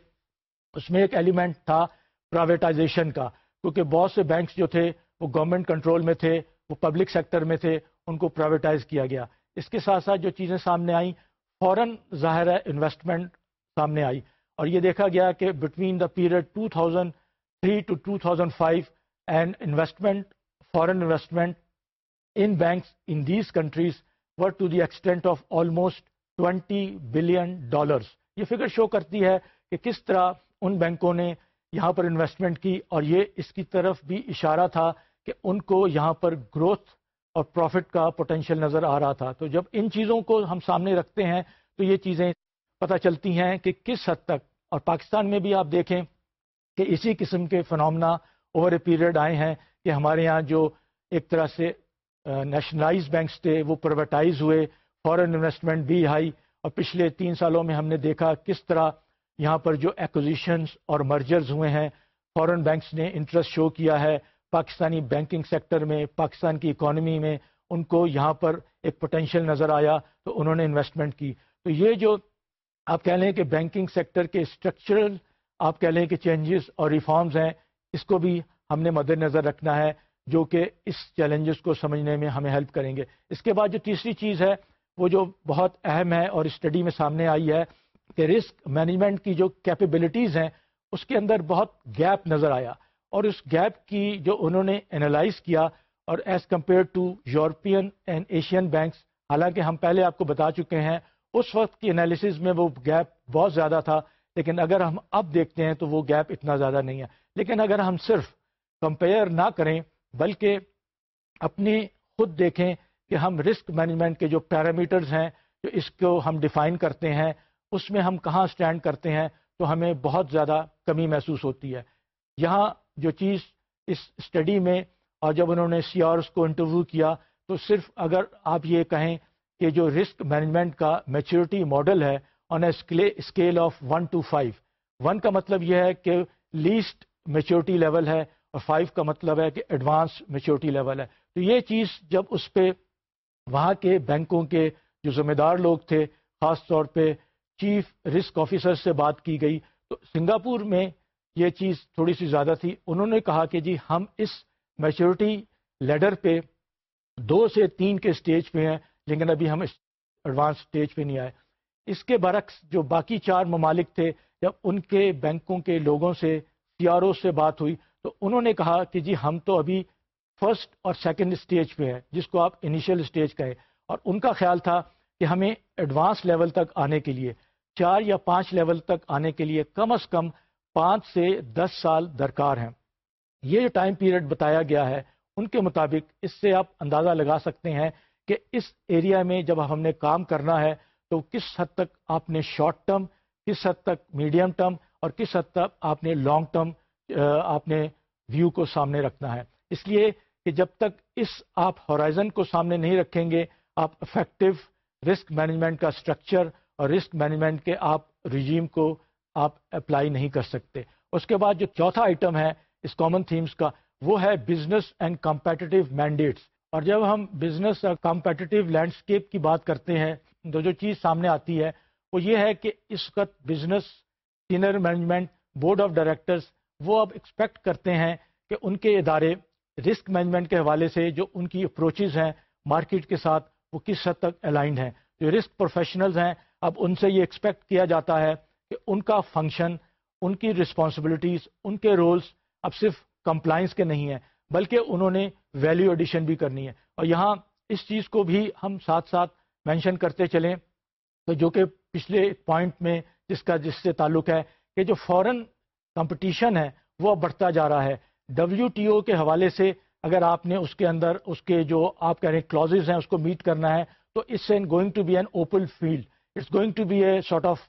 اس میں ایک ایلیمنٹ تھا پرائیویٹائزیشن کا، کیونکہ بہت سے بینکس جو تھے، وہ گورنمنٹ کنٹرول میں تھے، وہ پبلک سیکٹر میں تھے، ان کو پرائیویٹائز کیا گیا۔ اس کے ساتھ ساتھ جو چیزیں سامنے آئیں فوراً ظاہر ہے انویسٹمنٹ سامنے آئی۔ اور یہ دیکھا گیا کہ between the period 2003 to 2005 and investment foreign investment in banks in these countries were to the extent of almost 20 billion dollars یہ فگر شو کرتی ہے کہ کس طرح ان بینکوں نے یہاں پر انویسٹمنٹ کی اور یہ اس کی طرف بھی اشارہ تھا کہ ان کو یہاں پر گروتھ اور پروفٹ کا پوٹینشیل نظر آ رہا تھا۔ تو جب ان چیزوں کو ہم سامنے رکھتے ہیں تو یہ چیزیں پتہ چلتی ہیں کہ کس حد تک۔ اور پاکستان میں بھی آپ دیکھیں کہ اسی قسم کے فنامنا اوور اے پیریڈ آئے ہیں کہ ہمارے یہاں جو ایک طرح سے نیشنلائز بینکس تھے، وہ پرویٹائز ہوئے فورن انویسٹمنٹ بھی آئی اور پچھلے تین سالوں میں ہم نے دیکھا کس طرح یہاں پر جو ایکوزیشنز اور مرجرز ہوئے ہیں فورن بینکس نے انٹرسٹ شو کیا ہے، پاکستانی بینکنگ سیکٹر میں، پاکستان کی اکانومی میں، ان کو یہاں پر ایک پوٹینشیل نظر آیا تو انہوں نے انویسٹمنٹ کی۔ تو یہ جو آپ کہہ لیں کہ بینکنگ سیکٹر کے اسٹرکچرل آپ کہہ لیں کہ چینجز اور ریفارمز ہیں، اس کو بھی ہم نے مد نظر رکھنا ہے، جو کہ اس چیلنجز کو سمجھنے میں ہمیں ہیلپ کریں گے۔ اس کے بعد جو تیسری چیز ہے، وہ جو بہت اہم ہے اور اسٹڈی میں سامنے آئی ہے کہ رسک مینجمنٹ کی جو کیپیبلٹیز ہیں، اس کے اندر بہت گیپ نظر آیا۔ اور اس گیپ کی جو انہوں نے انالائز کیا، اور as compared to European and Asian banks حالانکہ ہم پہلے آپ کو بتا چکے ہیں، اس وقت کی انالیسز میں وہ گیپ بہت زیادہ تھا، لیکن اگر ہم اب دیکھتے ہیں تو وہ گیپ اتنا زیادہ نہیں ہے۔ لیکن اگر ہم صرف کمپیئر نہ کریں، بلکہ اپنی خود دیکھیں کہ ہم رسک مینجمنٹ کے جو پیرامیٹرز ہیں، جو اس کو ہم ڈیفائن کرتے ہیں اس میں ہم کہاں سٹینڈ کرتے ہیں تو ہمیں بہت زیادہ کمی محسوس ہوتی ہے۔ یہاں جو چیز اس اسٹڈی میں اور جب انہوں نے سی آرس کو انٹرویو کیا تو صرف اگر آپ یہ کہیں کہ جو رسک مینجمنٹ کا میچورٹی ماڈل ہے on a scale of one to five one کا مطلب یہ ہے کہ لیسٹ میچورٹی لیول ہے اور فائیو کا مطلب ہے کہ ایڈوانس میچورٹی لیول ہے۔ تو یہ چیز جب اس پہ وہاں کے بینکوں کے جو ذمہ دار لوگ تھے، خاص طور پہ چیف رسک آفیسر سے بات کی گئی۔ تو سنگاپور میں یہ چیز تھوڑی سی زیادہ تھی۔ انہوں نے کہا کہ جی ہم اس میچورٹی لیڈر پہ دو سے تین کے اسٹیج پہ ہیں، لیکن ابھی ہم اس ایڈوانس اسٹیج پہ نہیں آئے۔ اس کے برعکس جو باقی چار ممالک تھے جب ان کے بینکوں کے لوگوں سے، سی آر او سے بات ہوئی۔ تو انہوں نے کہا کہ جی ہم تو ابھی فرسٹ اور سیکنڈ اسٹیج پہ ہیں، جس کو آپ انیشل اسٹیج کہیں۔ اور ان کا خیال تھا کہ ہمیں ایڈوانس لیول تک آنے کے لیے۔ چار یا پانچ لیول تک آنے کے لیے کم از کم پانچ سے دس سال درکار ہیں۔ یہ جو ٹائم پیریڈ بتایا گیا ہے، ان کے مطابق اس سے آپ اندازہ لگا سکتے ہیں کہ اس ایریا میں جب ہم نے کام کرنا ہے، تو کس حد تک آپ نے شارٹ ٹرم کس حد تک میڈیم ٹرم اور کس حد تک آپ نے لانگ ٹرم آپ نے ویو کو سامنے رکھنا ہے۔ اس لیے کہ جب تک اس آپ ہورائزن کو سامنے نہیں رکھیں گے، آپ افیکٹو رسک مینجمنٹ کا اسٹرکچر اور رسک مینجمنٹ کے آپ رجیم کو آپ اپلائی نہیں کر سکتے۔ اس کے بعد جو چوتھا آئٹم ہے اس کامن تھیمز کا، وہ ہے بزنس اینڈ کمپیٹیو مینڈیٹس اور جب ہم بزنس اور کمپیٹیو لینڈسکیپ کی بات کرتے ہیں، تو جو چیز سامنے آتی ہے، وہ یہ ہے کہ اس وقت business senior management board of directors وہ اب ایکسپیکٹ کرتے ہیں کہ ان کے ادارے رسک مینجمنٹ کے حوالے سے جو ان کی اپروچز ہیں مارکیٹ کے ساتھ وہ کس حد تک الائنڈ ہیں۔ جو رسک پروفیشنلز ہیں اب ان سے یہ ایکسپیکٹ کیا جاتا ہے کہ ان کا فنکشن ان کی رسپانسبلٹیز ان کے رولز اب صرف کمپلائنس کے نہیں ہیں، بلکہ انہوں نے ویلیو ایڈیشن بھی کرنی ہے۔ اور یہاں اس چیز کو بھی ہم ساتھ ساتھ مینشن کرتے چلیں تو جو کہ پچھلے پوائنٹ میں جس کا جس سے تعلق ہے کہ جو فورن کمپٹیشن ہے، وہ بڑھتا جا رہا ہے۔ ڈبلیو ٹی او کے حوالے سے اگر آپ نے اس کے اندر اس کے جو آپ کہہ رہے ہیں کلوزز ہیں، اس کو میٹ کرنا ہے، تو اس سے going to be an open field it's going to be a sort of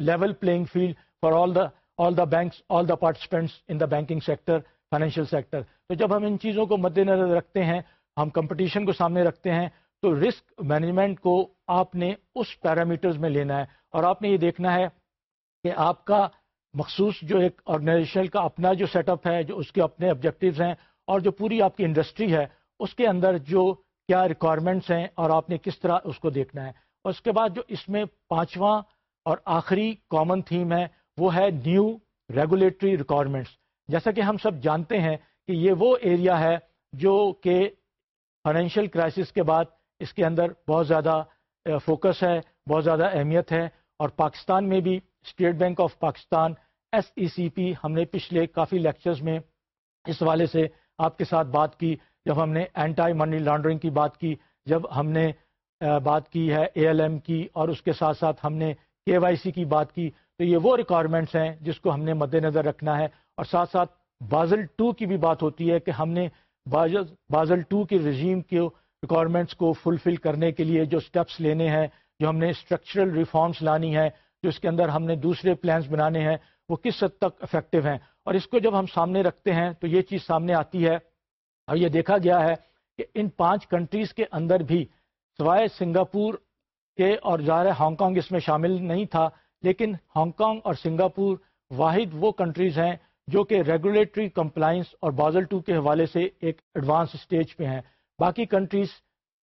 level playing field for all the all the banks all the participants in the banking sector financial sector تو جب ہم ان چیزوں کو مد نظر رکھتے ہیں ہم کمپٹیشن کو سامنے رکھتے ہیں تو رسک مینجمنٹ کو آپ نے اس پیرامیٹرز میں لینا ہے اور آپ نے یہ دیکھنا ہے کہ آپ کا مخصوص جو ایک آرگنائزیشن کا اپنا جو سیٹ اپ ہے جو اس کے اپنے آبجیکٹیوز ہیں اور جو پوری آپ کی انڈسٹری ہے اس کے اندر جو کیا ریکوائرمنٹس ہیں اور آپ نے کس طرح اس کو دیکھنا ہے اس کے بعد جو اس میں پانچواں اور آخری کامن تھیم ہے، وہ ہے نیو ریگولیٹری ریکوائرمنٹس جیسا کہ ہم سب جانتے ہیں کہ یہ وہ ایریا ہے جو کہ فائنینشیل کرائسس کے بعد اس کے اندر بہت زیادہ فوکس ہے، بہت زیادہ اہمیت ہے۔ اور پاکستان میں بھی State Bank of Pakistan S E C P ہم نے پچھلے کافی لیکچرز میں اس حوالے سے آپ کے ساتھ بات کی۔ جب ہم نے اینٹائی منی لانڈرنگ کی بات کی، جب ہم نے بات کی ہے، اے ایل ایم کی، اور اس کے ساتھ ساتھ ہم نے کے وائی سی کی بات کی۔ تو یہ وہ ریکوائرمنٹس ہیں جس کو ہم نے مد نظر رکھنا ہے۔ اور ساتھ ساتھ بازل ٹو کی بھی بات ہوتی ہے کہ ہم نے بازل ٹو کی رژیم کے ریکوائرمنٹس کو فلفل کرنے کے لیے جو سٹیپس لینے ہیں، جو ہم نے اسٹرکچرل ریفارمس لانی ہے جو اس کے اندر ہم نے دوسرے پلانس بنانے ہیں، وہ کس حد تک افیکٹو ہیں؟ اور اس کو جب ہم سامنے رکھتے ہیں تو یہ چیز سامنے آتی ہے۔ اور یہ دیکھا گیا ہے کہ ان پانچ کنٹریز کے اندر بھی سوائے سنگاپور کے اور ظاہر ہانگ کانگ اس میں شامل نہیں تھا، لیکن ہانگ کانگ اور سنگاپور واحد وہ کنٹریز ہیں جو کہ ریگولیٹری کمپلائنس اور بازل ٹو کے حوالے سے ایک ایڈوانس اسٹیج پہ ہیں۔ باقی کنٹریز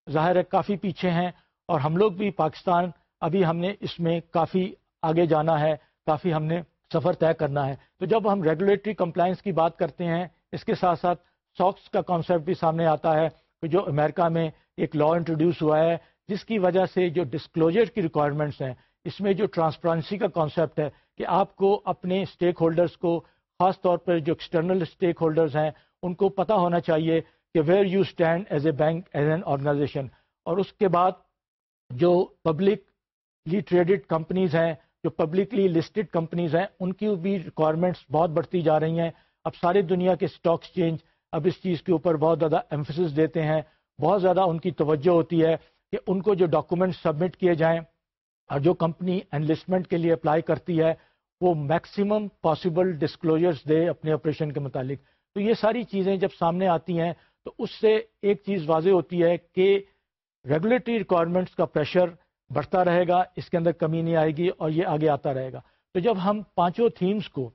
ظاہر ہے کافی پیچھے ہیں اور ہم لوگ بھی پاکستان، ابھی ہم نے اس میں کافی آگے جانا ہے، کافی ہم نے سفر طے کرنا ہے۔ تو جب ہم ریگولیٹری کمپلائنس کی بات کرتے ہیں، اس کے ساتھ ساتھ ساکس کا کانسیپٹ بھی سامنے آتا ہے کہ جو امریکہ میں ایک لا انٹروڈیوس ہوا ہے، جس کی وجہ سے جو ڈسکلوجر کی ریکوائرمنٹس ہیں، اس میں جو ٹرانسپرنسی کا کانسیپٹ ہے کہ آپ کو اپنے اسٹیک ہولڈرس کو، خاص طور پر جو ایکسٹرنل اسٹیک ہولڈرز ہیں، ان کو پتہ ہونا چاہیے کہ where you stand as a bank as an organization اور اس کے بعد جو پبلکلی ٹریڈڈ کمپنیز ہیں، جو پبلکلی لسٹڈ کمپنیز ہیں، ان کی بھی ریکوائرمنٹس بہت بڑھتی جا رہی ہیں۔ اب ساری دنیا کے اسٹاک ایکسچینج اب اس چیز کے اوپر بہت زیادہ ایمفسس دیتے ہیں۔ بہت زیادہ ان کی توجہ ہوتی ہے کہ ان کو جو ڈاکومنٹ سبمٹ کیے جائیں اور جو کمپنی انلسٹمنٹ کے لیے اپلائی کرتی ہے، وہ میکسیمم پاسبل ڈسکلوجرس دے اپنے آپریشن کے متعلق۔ تو یہ ساری چیزیں جب سامنے آتی ہیں، تو اس سے ایک چیز واضح ہوتی ہے کہ ریگولیٹری ریکوائرمنٹس کا پریشر بڑھتا رہے گا، اس کے اندر کمی نہیں آئے گی اور یہ آگے آتا رہے گا۔ تو جب ہم پانچوں تھیمز کو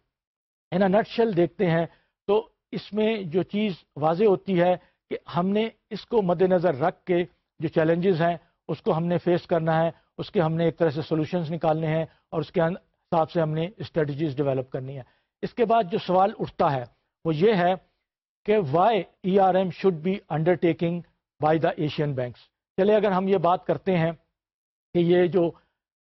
ان نٹ شل دیکھتے ہیں، تو اس میں جو چیز واضح ہوتی ہے کہ ہم نے اس کو مد نظر رکھ کے جو چیلنجز ہیں، اس کو ہم نے فیس کرنا ہے، اس کے ہم نے ایک طرح سے سولوشنز نکالنے ہیں اور اس کے حساب سے ہم نے اسٹریٹجیز ڈیولپ کرنی ہے اس کے بعد جو سوال اٹھتا ہے، وہ یہ ہے کہ why E R M should be undertaking by the Asian banks چلے، اگر ہم یہ بات کرتے ہیں کہ یہ جو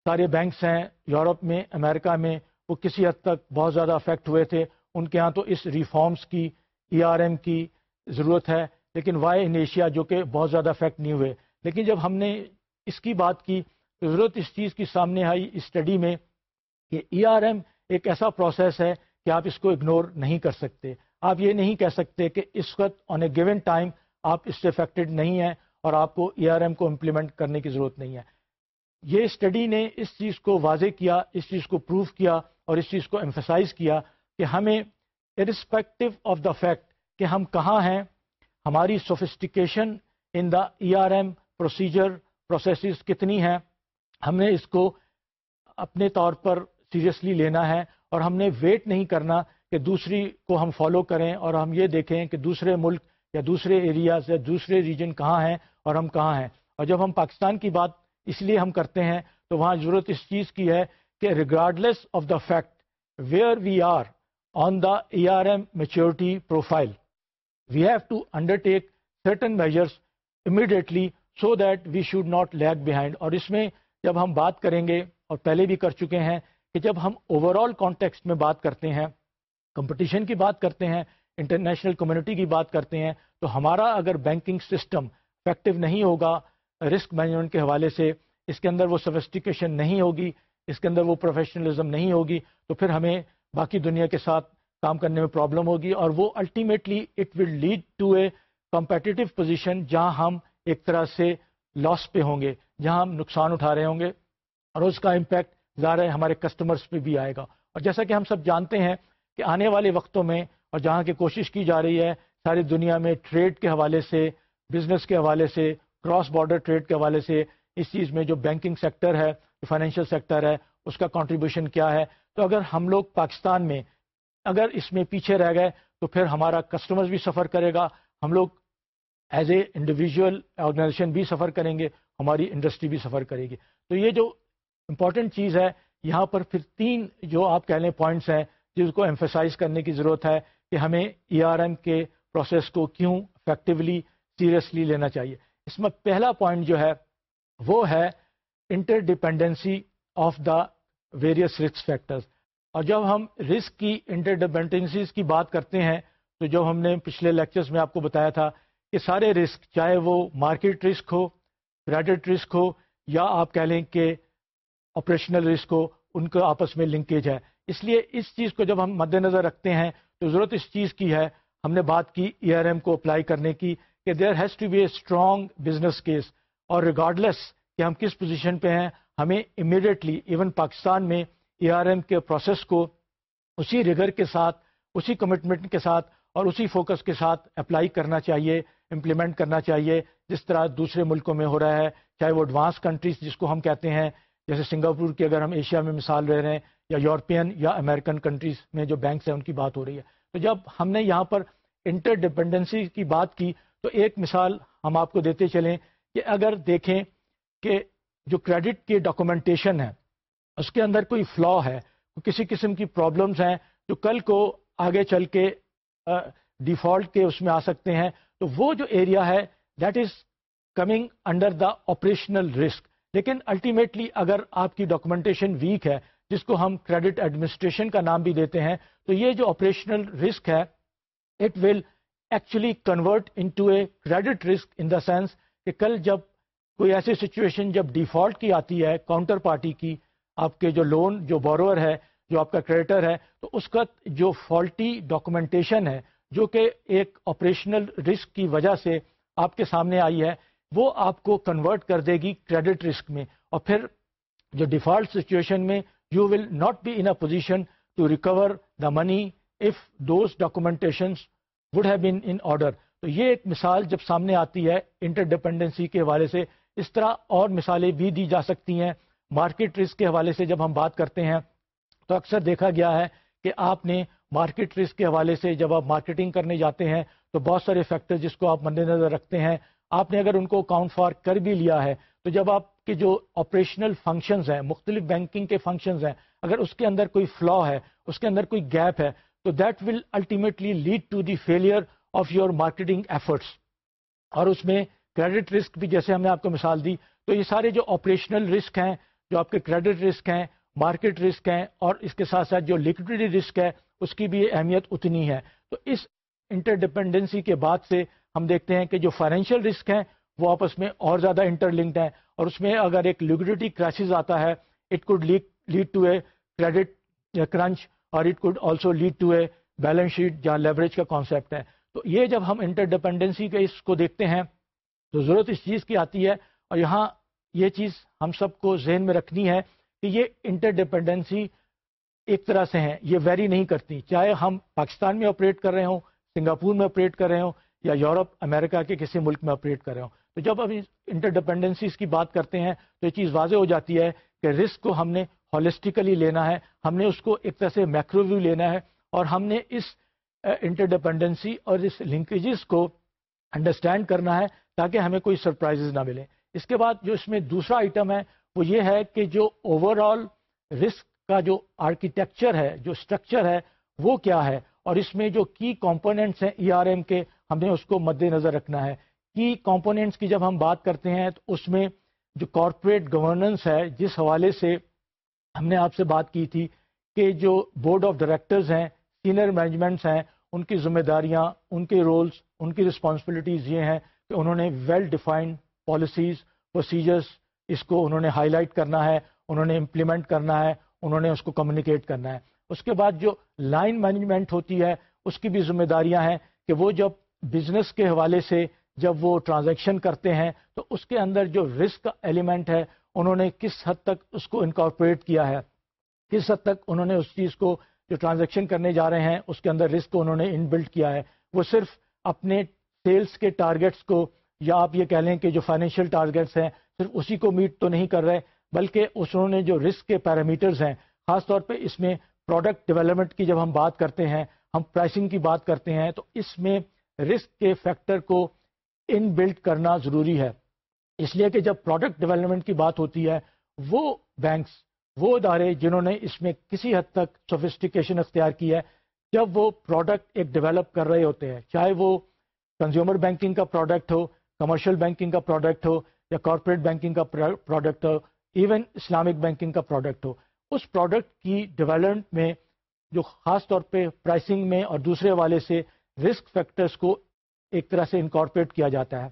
سارے بینکس ہیں یورپ میں، امریکہ میں، وہ کسی حد تک بہت زیادہ افیکٹ ہوئے تھے، ان کے ہاں تو اس ریفارمز کی ای آر ایم کی ضرورت ہے۔ لیکن وائی ان ایشیا جو کہ بہت زیادہ افیکٹ نہیں ہوئے۔ لیکن جب ہم نے اس کی بات کی تو ضرورت اس چیز کی سامنے آئی اسٹڈی میں کہ ای آر ایم ایک ایسا پروسیس ہے کہ آپ اس کو اگنور نہیں کر سکتے۔ آپ یہ نہیں کہہ سکتے کہ اس وقت آن اے گیون ٹائم آپ اس سے افیکٹڈ نہیں ہیں اور آپ کو ای آر ایم کو امپلیمنٹ کرنے کی ضرورت نہیں ہے۔ یہ اسٹڈی نے اس چیز کو واضح کیا، اس چیز کو پروف کیا اور اس چیز کو ایمفسائز کیا کہ ہمیں ارسپیکٹو آف دا فیکٹ کہ ہم کہاں ہیں ہماری sophistication in the E R M procedure processes کتنی ہیں؟ ہم نے اس کو اپنے طور پر سیریسلی لینا ہے اور ہم نے ویٹ نہیں کرنا کہ دوسری کو ہم فالو کریں اور ہم یہ دیکھیں کہ دوسرے ملک یا دوسرے ایریاز یا دوسرے ریجن کہاں ہیں اور ہم کہاں ہیں۔ اور جب ہم پاکستان کی بات اس لیے ہم کرتے ہیں تو وہاں ضرورت اس چیز کی ہے کہ regardless of the fact where we are on the E R M maturity profile we have to undertake certain measures immediately so that we should not lag behind اور اس میں جب ہم بات کریں گے اور پہلے بھی کر چکے ہیں کہ جب ہم اوور آل کانٹیکسٹ میں بات کرتے ہیں کمپٹیشن کی بات کرتے ہیں انٹرنیشنل کمیونٹی کی بات کرتے ہیں، تو ہمارا اگر بینکنگ سسٹم افیکٹو نہیں ہوگا رسک مینجمنٹ کے حوالے سے اس کے اندر وہ سفسٹیکیشن نہیں ہوگی، اس کے اندر وہ پروفیشنلزم نہیں ہوگی، تو پھر ہمیں باقی دنیا کے ساتھ کام کرنے میں پرابلم ہوگی اور وہ ultimately it will lead to a competitive position جہاں ہم ایک طرح سے لاس پہ ہوں گے، جہاں ہم نقصان اٹھا رہے ہوں گے اور اس کا امپیکٹ ظاہر ہے ہمارے کسٹمرز پہ بھی آئے گا۔ اور جیسا کہ ہم سب جانتے ہیں کہ آنے والے وقتوں میں اور جہاں کی کوشش کی جا رہی ہے، ساری دنیا میں ٹریڈ کے حوالے سے بزنس کے حوالے سے کراس بارڈر ٹریڈ کے حوالے سے اس چیز میں جو بینکنگ سیکٹر ہے، جو فائنینشیل سیکٹر ہے، اس کا کنٹریبیوشن کیا ہے۔ تو اگر ہم لوگ پاکستان میں اگر اس میں پیچھے رہ گئے تو پھر ہمارا کسٹمرز بھی سفر کرے گا۔ ہم لوگ ایز اے انڈیویجول آرگنائزیشن بھی سفر کریں گے، ہماری انڈسٹری بھی سفر کرے گی۔ تو یہ جو امپورٹنٹ چیز ہے، یہاں پر پھر تین جو آپ کہہ لیں پوائنٹس ہیں جس کو ایمفیسائز کرنے کی ضرورت ہے کہ ہمیں ای آر ایم کے پروسیس کو کیوں افیکٹولی سیریسلی لینا چاہیے۔ اس میں پہلا پوائنٹ جو ہے، وہ ہے interdependency of the various risk factors اور جب ہم رسک کی انٹر ڈپینڈنسیز کی بات کرتے ہیں، تو جو ہم نے پچھلے لیکچرز میں آپ کو بتایا تھا کہ سارے رسک، چاہے وہ مارکیٹ رسک ہو کریڈٹ رسک ہو، یا آپ کہہ لیں کہ آپریشنل رسک ہو، ان کو آپس میں لنکیج ہے۔ اس لیے اس چیز کو جب ہم مد نظر رکھتے ہیں، تو ضرورت اس چیز کی ہے، ہم نے بات کی ای آر ایم کو اپلائی کرنے کی کہ there has to be a strong business case اور ریگارڈلیس کہ ہم کس پوزیشن پہ ہیں، ہمیں امیڈیٹلی ایون پاکستان میں ای آر ایم کے پروسیس کو اسی ریگر کے ساتھ، اسی کمٹمنٹ کے ساتھ اور اسی فوکس کے ساتھ اپلائی کرنا چاہیے امپلیمنٹ کرنا چاہیے، جس طرح دوسرے ملکوں میں ہو رہا ہے، چاہے وہ ایڈوانس کنٹریز جس کو ہم کہتے ہیں، جیسے سنگاپور کی اگر ہم ایشیا میں مثال رہ رہے ہیں، یا یورپین یا امریکن کنٹریز میں جو بینکس ہیں، ان کی بات ہو رہی ہے۔ تو جب ہم نے یہاں پر انٹر ڈپینڈنسی کی بات کی، تو ایک مثال ہم آپ کو دیتے چلیں کہ اگر دیکھیں کہ جو کریڈٹ کی ڈاکومنٹیشن ہے اس کے اندر کوئی فلا ہے کسی قسم کی پرابلمس ہیں جو کل کو آگے چل کے ڈیفالٹ کے اس میں آ سکتے ہیں۔ تو وہ جو ایریا ہے that is coming under the operational risk لیکن الٹیمیٹلی اگر آپ کی ڈاکومنٹیشن ویک ہے، جس کو ہم کریڈٹ ایڈمنسٹریشن کا نام بھی دیتے ہیں، تو یہ جو آپریشنل رسک ہے it will actually convert into a credit risk in the sense کہ کل جب کوئی ایسی سچویشن جب ڈیفالٹ کی آتی ہے کاؤنٹر پارٹی کی آپ کے جو لون جو بورور ہے، جو آپ کا کریڈیٹر ہے، تو اس کا جو فالٹی ڈاکومنٹیشن ہے، جو کہ ایک آپریشنل رسک کی وجہ سے آپ کے سامنے آئی ہے، وہ آپ کو کنورٹ کر دے گی کریڈٹ رسک میں اور پھر جو ڈیفالٹ سچویشن میں you will not be in a position to recover the money if those documentation would have been in order تو یہ ایک مثال جب سامنے آتی ہے انٹر ڈپینڈنسی کے حوالے سے، اس طرح اور مثالیں بھی دی جا سکتی ہیں مارکیٹ رسک کے حوالے سے جب ہم بات کرتے ہیں، تو اکثر دیکھا گیا ہے کہ آپ نے مارکیٹ رسک کے حوالے سے جب آپ مارکیٹنگ کرنے جاتے ہیں، تو بہت سارے فیکٹر جس کو آپ مد نظر رکھتے ہیں، آپ نے اگر ان کو اکاؤنٹ فار کر بھی لیا ہے، تو جب آپ کے جو آپریشنل فنکشنز ہیں، مختلف بینکنگ کے فنکشنز ہیں، اگر اس کے اندر کوئی فلا ہے، اس کے اندر کوئی گیپ ہے، تو that will ultimately lead to the failure of your marketing efforts اور اس میں کریڈٹ رسک بھی جیسے ہم نے آپ کو مثال دی، تو یہ سارے جو آپریشنل رسک ہیں جو آپ کے کریڈٹ رسک ہیں مارکیٹ رسک ہیں، اور اس کے ساتھ ساتھ جو لکوڈیٹی رسک ہے، اس کی بھی اہمیت اتنی ہے۔ تو اس انٹر ڈپینڈنسی کے بعد سے ہم دیکھتے ہیں کہ جو فائنینشیل رسک ہیں، وہ آپس میں اور زیادہ انٹر لنکڈ ہیں، اور اس میں اگر ایک لکوڈیٹی کرائسز آتا ہے it could lead to a credit crunch اور it could also lead to a balance sheet جہاں لیوریج کا کانسیپٹ ہے۔ تو یہ جب ہم انٹر ڈپینڈنسی کے اس کو دیکھتے ہیں، تو ضرورت اس چیز کی آتی ہے، اور یہاں یہ چیز ہم سب کو ذہن میں رکھنی ہے کہ یہ انٹر ڈپینڈنسی ایک طرح سے ہیں، یہ ویری نہیں کرتی۔ چاہے ہم پاکستان میں آپریٹ کر رہے ہوں، سنگاپور میں آپریٹ کر رہے ہوں، یا یورپ، امریکہ کے کسی ملک میں آپریٹ کر رہے ہوں۔ تو جب ہم انٹر ڈپینڈنسیز کی بات کرتے ہیں، تو یہ چیز واضح ہو جاتی ہے کہ رسک کو ہم نے ہالسٹیکلی لینا ہے، ہم نے اس کو ایک طرح سے میکرو ویو لینا ہے، اور ہم نے اس انٹر ڈپینڈنسی اور اس لنکیجز کو انڈرسٹینڈ کرنا ہے تاکہ ہمیں کوئی سرپرائزز نہ ملیں۔ اس کے بعد جو اس میں دوسرا آئٹم ہے، وہ یہ ہے کہ جو اوور آل رسک کا جو آرکیٹیکچر ہے، جو اسٹرکچر ہے، وہ کیا ہے؟ اور اس میں جو کی کمپوننٹس ہیں ای آر ایم کے، ہم نے اس کو مد نظر رکھنا ہے۔ کی کمپوننٹس کی جب ہم بات کرتے ہیں، تو اس میں جو کارپوریٹ گورننس ہے، جس حوالے سے ہم نے آپ سے بات کی تھی کہ جو بورڈ آف ڈائریکٹرز ہیں سینئر مینجمنٹس ہیں، ان کی ذمہ داریاں، ان کے رولز ان کی رسپانسبلٹیز یہ ہیں کہ انہوں نے ویل ڈیفائنڈ پالیسیز پروسیجرس اس کو انہوں نے ہائی لائٹ کرنا ہے، انہوں نے امپلیمنٹ کرنا ہے، انہوں نے اس کو کمیونیکیٹ کرنا ہے۔ اس کے بعد جو لائن مینجمنٹ ہوتی ہے، اس کی بھی ذمہ داریاں ہیں کہ وہ جب بزنس کے حوالے سے جب وہ ٹرانزیکشن کرتے ہیں، تو اس کے اندر جو رسک کا ایلیمنٹ ہے، انہوں نے کس حد تک اس کو انکارپوریٹ کیا ہے۔ کس حد تک انہوں نے اس چیز کو جو ٹرانزیکشن کرنے جا رہے ہیں، اس کے اندر رسک کو انہوں نے ان بلڈ کیا ہے۔ وہ صرف اپنے سیلس کے ٹارگیٹس کو یا آپ یہ کہہ لیں کہ جو فائنینشیل ٹارگیٹس ہیں صرف اسی کو میٹ تو نہیں کر رہے، بلکہ انہوں نے جو رسک کے پیرامیٹرز ہیں، خاص طور پہ اس میں پروڈکٹ ڈیولپمنٹ کی جب ہم بات کرتے ہیں، ہم پرائسنگ کی بات کرتے ہیں، تو اس میں رسک کے فیکٹر کو ان بلڈ کرنا ضروری ہے۔ اس لیے کہ جب پروڈکٹ ڈیولپمنٹ کی بات ہوتی ہے، وہ بینکس وہ ادارے جنہوں نے اس میں کسی حد تک سوفسٹیکیشن اختیار کی ہے، جب وہ پروڈکٹ ایک ڈیولپ کر رہے ہوتے ہیں، چاہے وہ کنزیومر بینکنگ کا پروڈکٹ ہو کمرشل بینکنگ کا پروڈکٹ ہو یا کارپوریٹ بینکنگ کا پروڈکٹ ہو ایون اسلامک بینکنگ کا پروڈکٹ ہو اس پروڈکٹ کی ڈیولپمنٹ میں جو خاص طور پہ پرائسنگ میں اور دوسرے والے سے رسک فیکٹرز کو ایک طرح سے انکارپوریٹ کیا جاتا ہے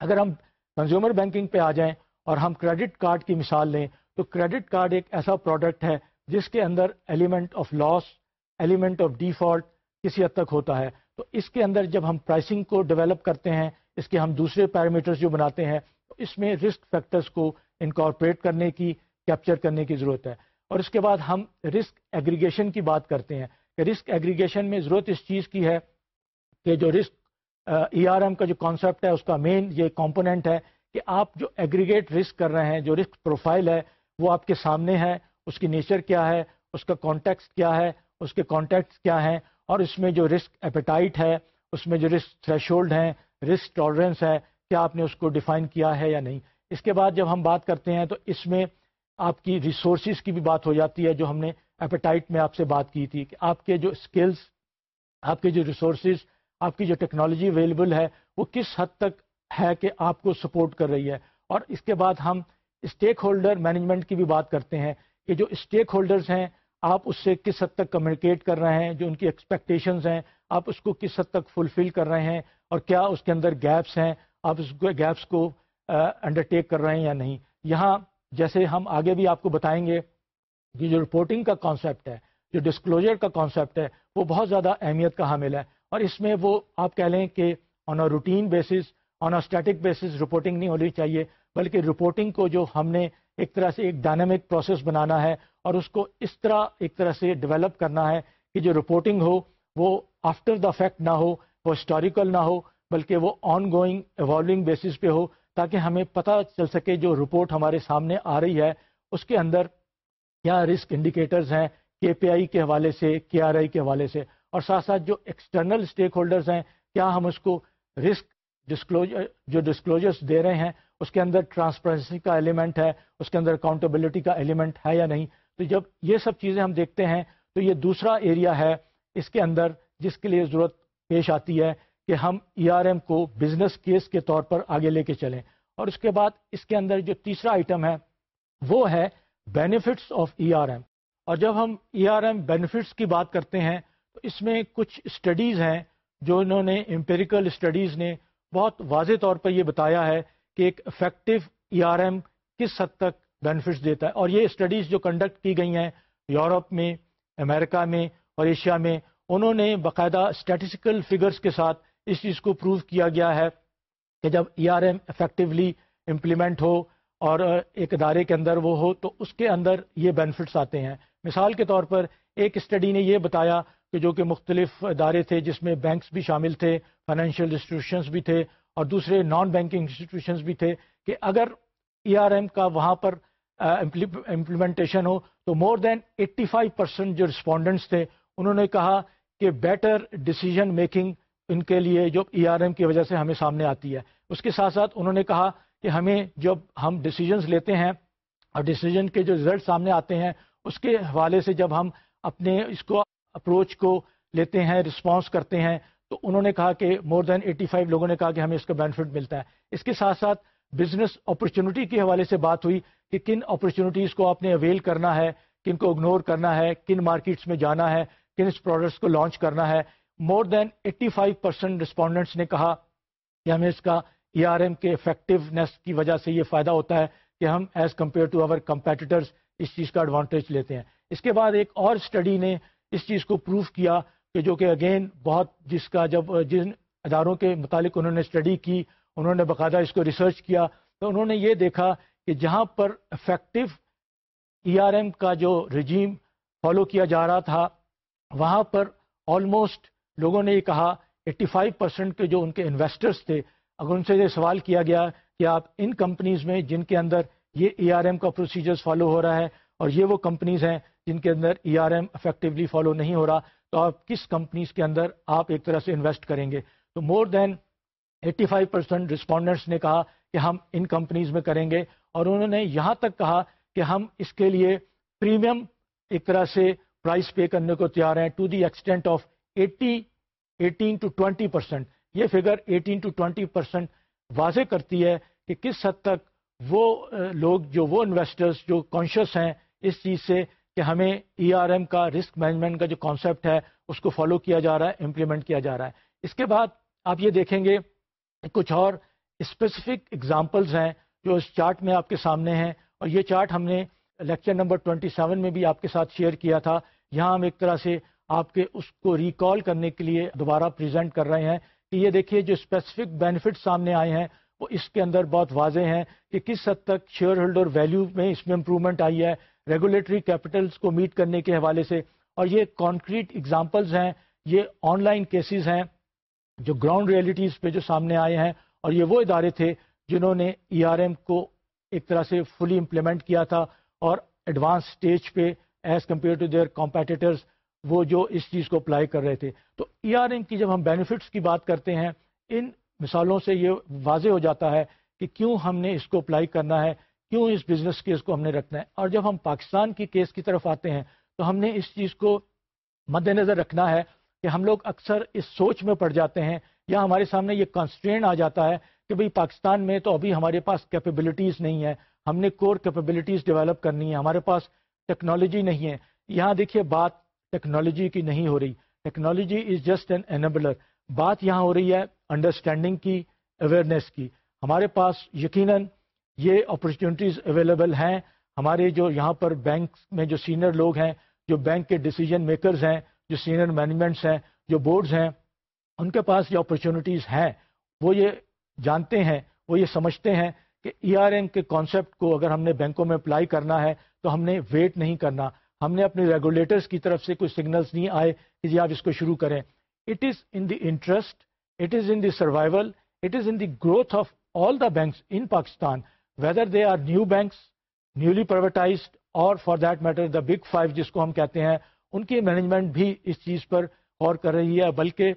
اگر ہم کنزیومر بینکنگ پہ آ جائیں اور ہم کریڈٹ کارڈ کی مثال لیں تو کریڈٹ کارڈ ایک ایسا پروڈکٹ ہے جس کے اندر element of loss element of default کسی حد تک ہوتا ہے تو اس کے اندر جب ہم پرائسنگ کو ڈیولپ کرتے ہیں اس کے ہم دوسرے پیرامیٹرز جو بناتے ہیں، اس میں رسک فیکٹرز کو انکارپوریٹ کرنے کی کیپچر کرنے کی ضرورت ہے۔ اور اس کے بعد ہم رسک ایگریگیشن کی بات کرتے ہیں۔ کہ رسک ایگریگیشن میں ضرورت اس چیز کی ہے کہ جو رسک ای آر ایم کا جو کانسیپٹ ہے، اس کا مین یہ کمپوننٹ ہے کہ آپ جو ایگریگیٹ رسک کر رہے ہیں، جو رسک پروفائل ہے، وہ آپ کے سامنے ہے۔ اس کی نیچر کیا ہے؟ اس کا کانٹیکس کیا ہے؟ اس کے کانٹیکٹس کیا ہیں؟ اور اس میں جو رسک ایپیٹائٹ ہے، اس میں جو رسک تھریشولڈ ہیں رسک ٹالرنس ہے، کیا آپ نے اس کو ڈیفائن کیا ہے یا نہیں؟ اس کے بعد جب ہم بات کرتے ہیں تو اس میں آپ کی ریسورسز کی بھی بات ہو جاتی ہے جو ہم نے ایپیٹائٹ میں آپ سے بات کی تھی کہ آپ کے جو اسکلس آپ کے جو ریسورسز آپ کی جو ٹیکنالوجی اویلیبل ہے، وہ کس حد تک ہے کہ آپ کو سپورٹ کر رہی ہے؟ اور اس کے بعد ہم اسٹیک ہولڈر مینجمنٹ کی بھی بات کرتے ہیں کہ جو اسٹیک ہولڈرز ہیں آپ اس سے کس حد تک کمیونیکیٹ کر رہے ہیں، جو ان کی ایکسپیکٹیشنز ہیں، آپ اس کو کس حد تک فلفل کر رہے ہیں اور کیا اس کے اندر گیپس ہیں، آپ اس گیپس کو انڈرٹیک کر رہے ہیں یا نہیں؟ یہاں جیسے ہم آگے بھی آپ کو بتائیں گے کہ جو رپورٹنگ کا کانسیپٹ ہے، جو ڈسکلوجر کا کانسیپٹ ہے، وہ بہت زیادہ اہمیت کا حامل ہے۔ اور اس میں وہ آپ کہہ لیں کہ on a routine basis on a static basis reporting نہیں ہونی چاہیے، بلکہ رپورٹنگ کو جو ہم نے ایک طرح سے ایک ڈائنامک پروسیس بنانا ہے اور اس کو اس طرح ایک طرح سے ڈیولپ کرنا ہے کہ جو رپورٹنگ ہو، وہ آفٹر دا فیکٹ نہ ہو، وہ ہسٹوریکل نہ ہو، بلکہ وہ آن گوئنگ ایوالونگ بیسس پہ ہو، تاکہ ہمیں پتہ چل سکے جو رپورٹ ہمارے سامنے آ رہی ہے، اس کے اندر کیا رسک انڈیکیٹرز ہیں کے پی آئی کے حوالے سے کے آر آئی کے حوالے سے، اور ساتھ ساتھ جو ایکسٹرنل اسٹیک ہولڈرز ہیں، کیا ہم اس کو رسک ڈسکلوجر جو ڈسکلوجرس دے رہے ہیں، اس کے اندر ٹرانسپیرنسی کا ایلیمنٹ ہے، اس کے اندر اکاؤنٹیبلٹی کا ایلیمنٹ ہے یا نہیں؟ تو جب یہ سب چیزیں ہم دیکھتے ہیں، تو یہ دوسرا ایریا ہے اس کے اندر جس کے لیے ضرورت پیش آتی ہے کہ ہم ای آر ایم کو بزنس کیس کے طور پر آگے لے کے چلیں۔ اور اس کے بعد اس کے اندر جو تیسرا آئٹم ہے، وہ ہے benefits of E R M اور جب ہم ای آر ایم بینیفٹس کی بات کرتے ہیں، تو اس میں کچھ اسٹڈیز ہیں جو انہوں نے امپیریکل اسٹڈیز نے بہت واضح طور پر یہ بتایا ہے کہ ایک افیکٹو ای آر ایم کس حد تک بینیفٹس دیتا ہے۔ اور یہ اسٹڈیز جو کنڈکٹ کی گئی ہیں یورپ میں، امریکہ میں اور ایشیا میں، انہوں نے باقاعدہ اسٹیٹسٹیکل فگرز کے ساتھ اس چیز کو پروو کیا گیا ہے کہ جب E R M effectively implement ہو اور ایک ادارے کے اندر وہ ہو تو اس کے اندر یہ بینیفٹس آتے ہیں۔ مثال کے طور پر ایک اسٹڈی نے یہ بتایا کہ جو کہ مختلف ادارے تھے جس میں بینکس بھی شامل تھے فائنینشیل انسٹیٹیوشنس بھی تھے اور دوسرے نان بینکنگ انسٹیٹیوشنس بھی تھے کہ اگر ای آر ایم کا وہاں پر امپلیمنٹیشن ہو تو more than eighty five percent جو رسپونڈنٹس تھے، انہوں نے کہا کہ بیٹر ڈیسیجن میکنگ ان کے لیے جو ای آر ایم کی وجہ سے ہمیں سامنے آتی ہے۔ اس کے ساتھ ساتھ انہوں نے کہا کہ ہمیں جب ہم ڈیسیجنز لیتے ہیں اور ڈیسیجن کے جو رزلٹ سامنے آتے ہیں، اس کے حوالے سے جب ہم اپنے اس کو اپروچ کو لیتے ہیں رسپانس کرتے ہیں۔ تو انہوں نے کہا کہ مور دین ایٹی فائیو لوگوں نے کہا کہ ہمیں اس کا بینیفٹ ملتا ہے۔ اس کے ساتھ ساتھ بزنس اپرچونٹی کے حوالے سے بات ہوئی کہ کن اپرچونیٹیز کو آپ نے اویل کرنا ہے، کن کو اگنور کرنا ہے، کن مارکیٹس میں جانا ہے، کن اس پروڈکٹس کو لانچ کرنا ہے۔ More than eighty five percent respondents نے کہا کہ ہمیں اس کا ای آر ایم کے افیکٹونیس کی وجہ سے یہ فائدہ ہوتا ہے کہ ہم as compare to over competitors اس چیز کا ایڈوانٹیج لیتے ہیں۔ اس کے بعد ایک اور اسٹڈی نے اس چیز کو پروف کیا کہ جو کہ اگین بہت جس کا جب جن اداروں کے متعلق انہوں نے اسٹڈی کی، انہوں نے باقاعدہ اس کو ریسرچ کیا، تو انہوں نے یہ دیکھا کہ جہاں پر افیکٹو ای آر ایم کا جو رجیم فالو کیا جا رہا تھا، وہاں پر آلموسٹ لوگوں نے یہ کہا ایٹی فائیو پرسینٹ کے جو ان کے انویسٹرس تھے، اگر ان سے یہ سوال کیا گیا کہ آپ ان کمپنیز میں جن کے اندر یہ ای آر ایم کا پروسیجرز فالو ہو رہا ہے اور یہ وہ کمپنیز ہیں جن کے اندر E R M effectively follow نہیں ہو رہا، تو آپ کس کمپنیز کے اندر آپ ایک طرح سے انویسٹ کریں گے؟ تو more than eighty five percent respondents نے کہا کہ ہم ان کمپنیز میں کریں گے اور انہوں نے یہاں تک کہا کہ ہم اس کے لیے پریمیم ایک طرح سے پرائز پے کرنے کو تیار ہیں to the extent of eighty eighteen to twenty percent یہ figure eighteen to twenty percent واضح کرتی ہے کہ کس حد تک وہ لوگ جو وہ انویسٹرز جو کانشیس ہیں اس چیز سے کہ ہمیں ای آر ایم کا رسک مینجمنٹ کا جو کانسیپٹ ہے، اس کو فالو کیا جا رہا ہے امپلیمنٹ کیا جا رہا ہے۔ اس کے بعد آپ یہ دیکھیں گے کچھ اور اسپیسیفک اگزامپلز ہیں جو اس چارٹ میں آپ کے سامنے ہیں۔ اور یہ چارٹ ہم نے لیکچر نمبر 27 میں بھی آپ کے ساتھ شیئر کیا تھا۔ یہاں ہم ایک طرح سے آپ کے اس کو ریکال کرنے کے لیے دوبارہ پریزنٹ کر رہے ہیں کہ یہ دیکھیے جو اسپیسیفک بینیفٹ سامنے آئے ہیں، وہ اس کے اندر بہت واضح ہیں کہ کس حد تک شیئر ہولڈر ویلیو میں اس میں امپرومنٹ آئی ہے۔ ریگولیٹری کیپٹلس کو میٹ کرنے کے حوالے سے، اور یہ کانکریٹ ایگزامپلز ہیں، یہ آن لائن کیسز ہیں، جو گراؤنڈ ریئلٹیز پہ جو سامنے آئے ہیں، اور یہ وہ ادارے تھے جنہوں نے ای آر ایم کو ایک طرح سے فلی امپلیمنٹ کیا تھا، اور ایڈوانس اسٹیج پہ as compare to their competitors وہ جو اس چیز کو اپلائی کر رہے تھے۔ تو ای آر ایم کی جب ہم بینیفٹس کی بات کرتے ہیں، ان مثالوں سے یہ واضح ہو جاتا ہے کہ کیوں ہم نے اس کو اپلائی کرنا ہے کیوں اس بزنس کیس کو ہم نے رکھنا ہے؟ اور جب ہم پاکستان کی کیس کی طرف آتے ہیں، تو ہم نے اس چیز کو مد نظر رکھنا ہے کہ ہم لوگ اکثر اس سوچ میں پڑ جاتے ہیں یا ہمارے سامنے یہ کانسٹرین آ جاتا ہے کہ بھئی پاکستان میں تو ابھی ہمارے پاس کیپیبلٹیز نہیں ہے ہم نے کور کیپیبلٹیز ڈیولپ کرنی ہے ہمارے پاس ٹیکنالوجی نہیں ہے یہاں دیکھیے بات ٹیکنالوجی کی نہیں ہو رہی۔ Technology is just an enabler بات یہاں ہو رہی ہے انڈرسٹینڈنگ کی اویئرنیس کی۔ ہمارے پاس یقیناً یہ اپرچونیٹیز اویلیبل ہیں۔ ہمارے جو یہاں پر بینک میں جو سینئر لوگ ہیں، جو بینک کے ڈیسیجن میکرز ہیں، جو سینئر مینجمنٹس ہیں، جو بورڈز ہیں، ان کے پاس جو اپرچونیٹیز ہیں۔ وہ یہ جانتے ہیں، وہ یہ سمجھتے ہیں کہ ای آر این کے کانسیپٹ کو اگر ہم نے بینکوں میں اپلائی کرنا ہے تو ہم نے ویٹ نہیں کرنا۔ ہم نے اپنے ریگولیٹرز کی طرف سے کوئی سگنلز نہیں آئے کہ جی آپ اس کو شروع کریں۔ It is in the interest it is in the survival it is in the growth of all the banks in Pakistan whether they are new banks newly privatised or for that matter the big five جس کو ہم کہتے ہیں، ان کی management بھی اس چیز پر غور کر رہی ہے۔ بلکہ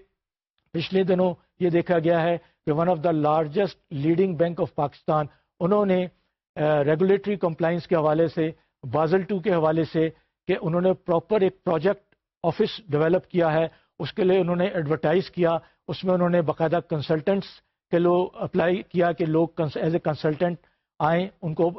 پچھلے دنوں یہ دیکھا گیا ہے کہ one of the largest leading bank of Pakistan انہوں نے ریگولیٹری کمپلائنس کے حوالے سے بازل ٹو کے حوالے سے کہ انہوں نے پراپر ایک پروجیکٹ آفس ڈیولپ کیا ہے۔ اس کے لیے انہوں نے ایڈورٹائز کیا۔ اس میں انہوں نے باقاعدہ کنسلٹنٹس کے لوگ اپلائی کیا کہ لوگ ایز اے کنسلٹنٹ آئیں، ان کو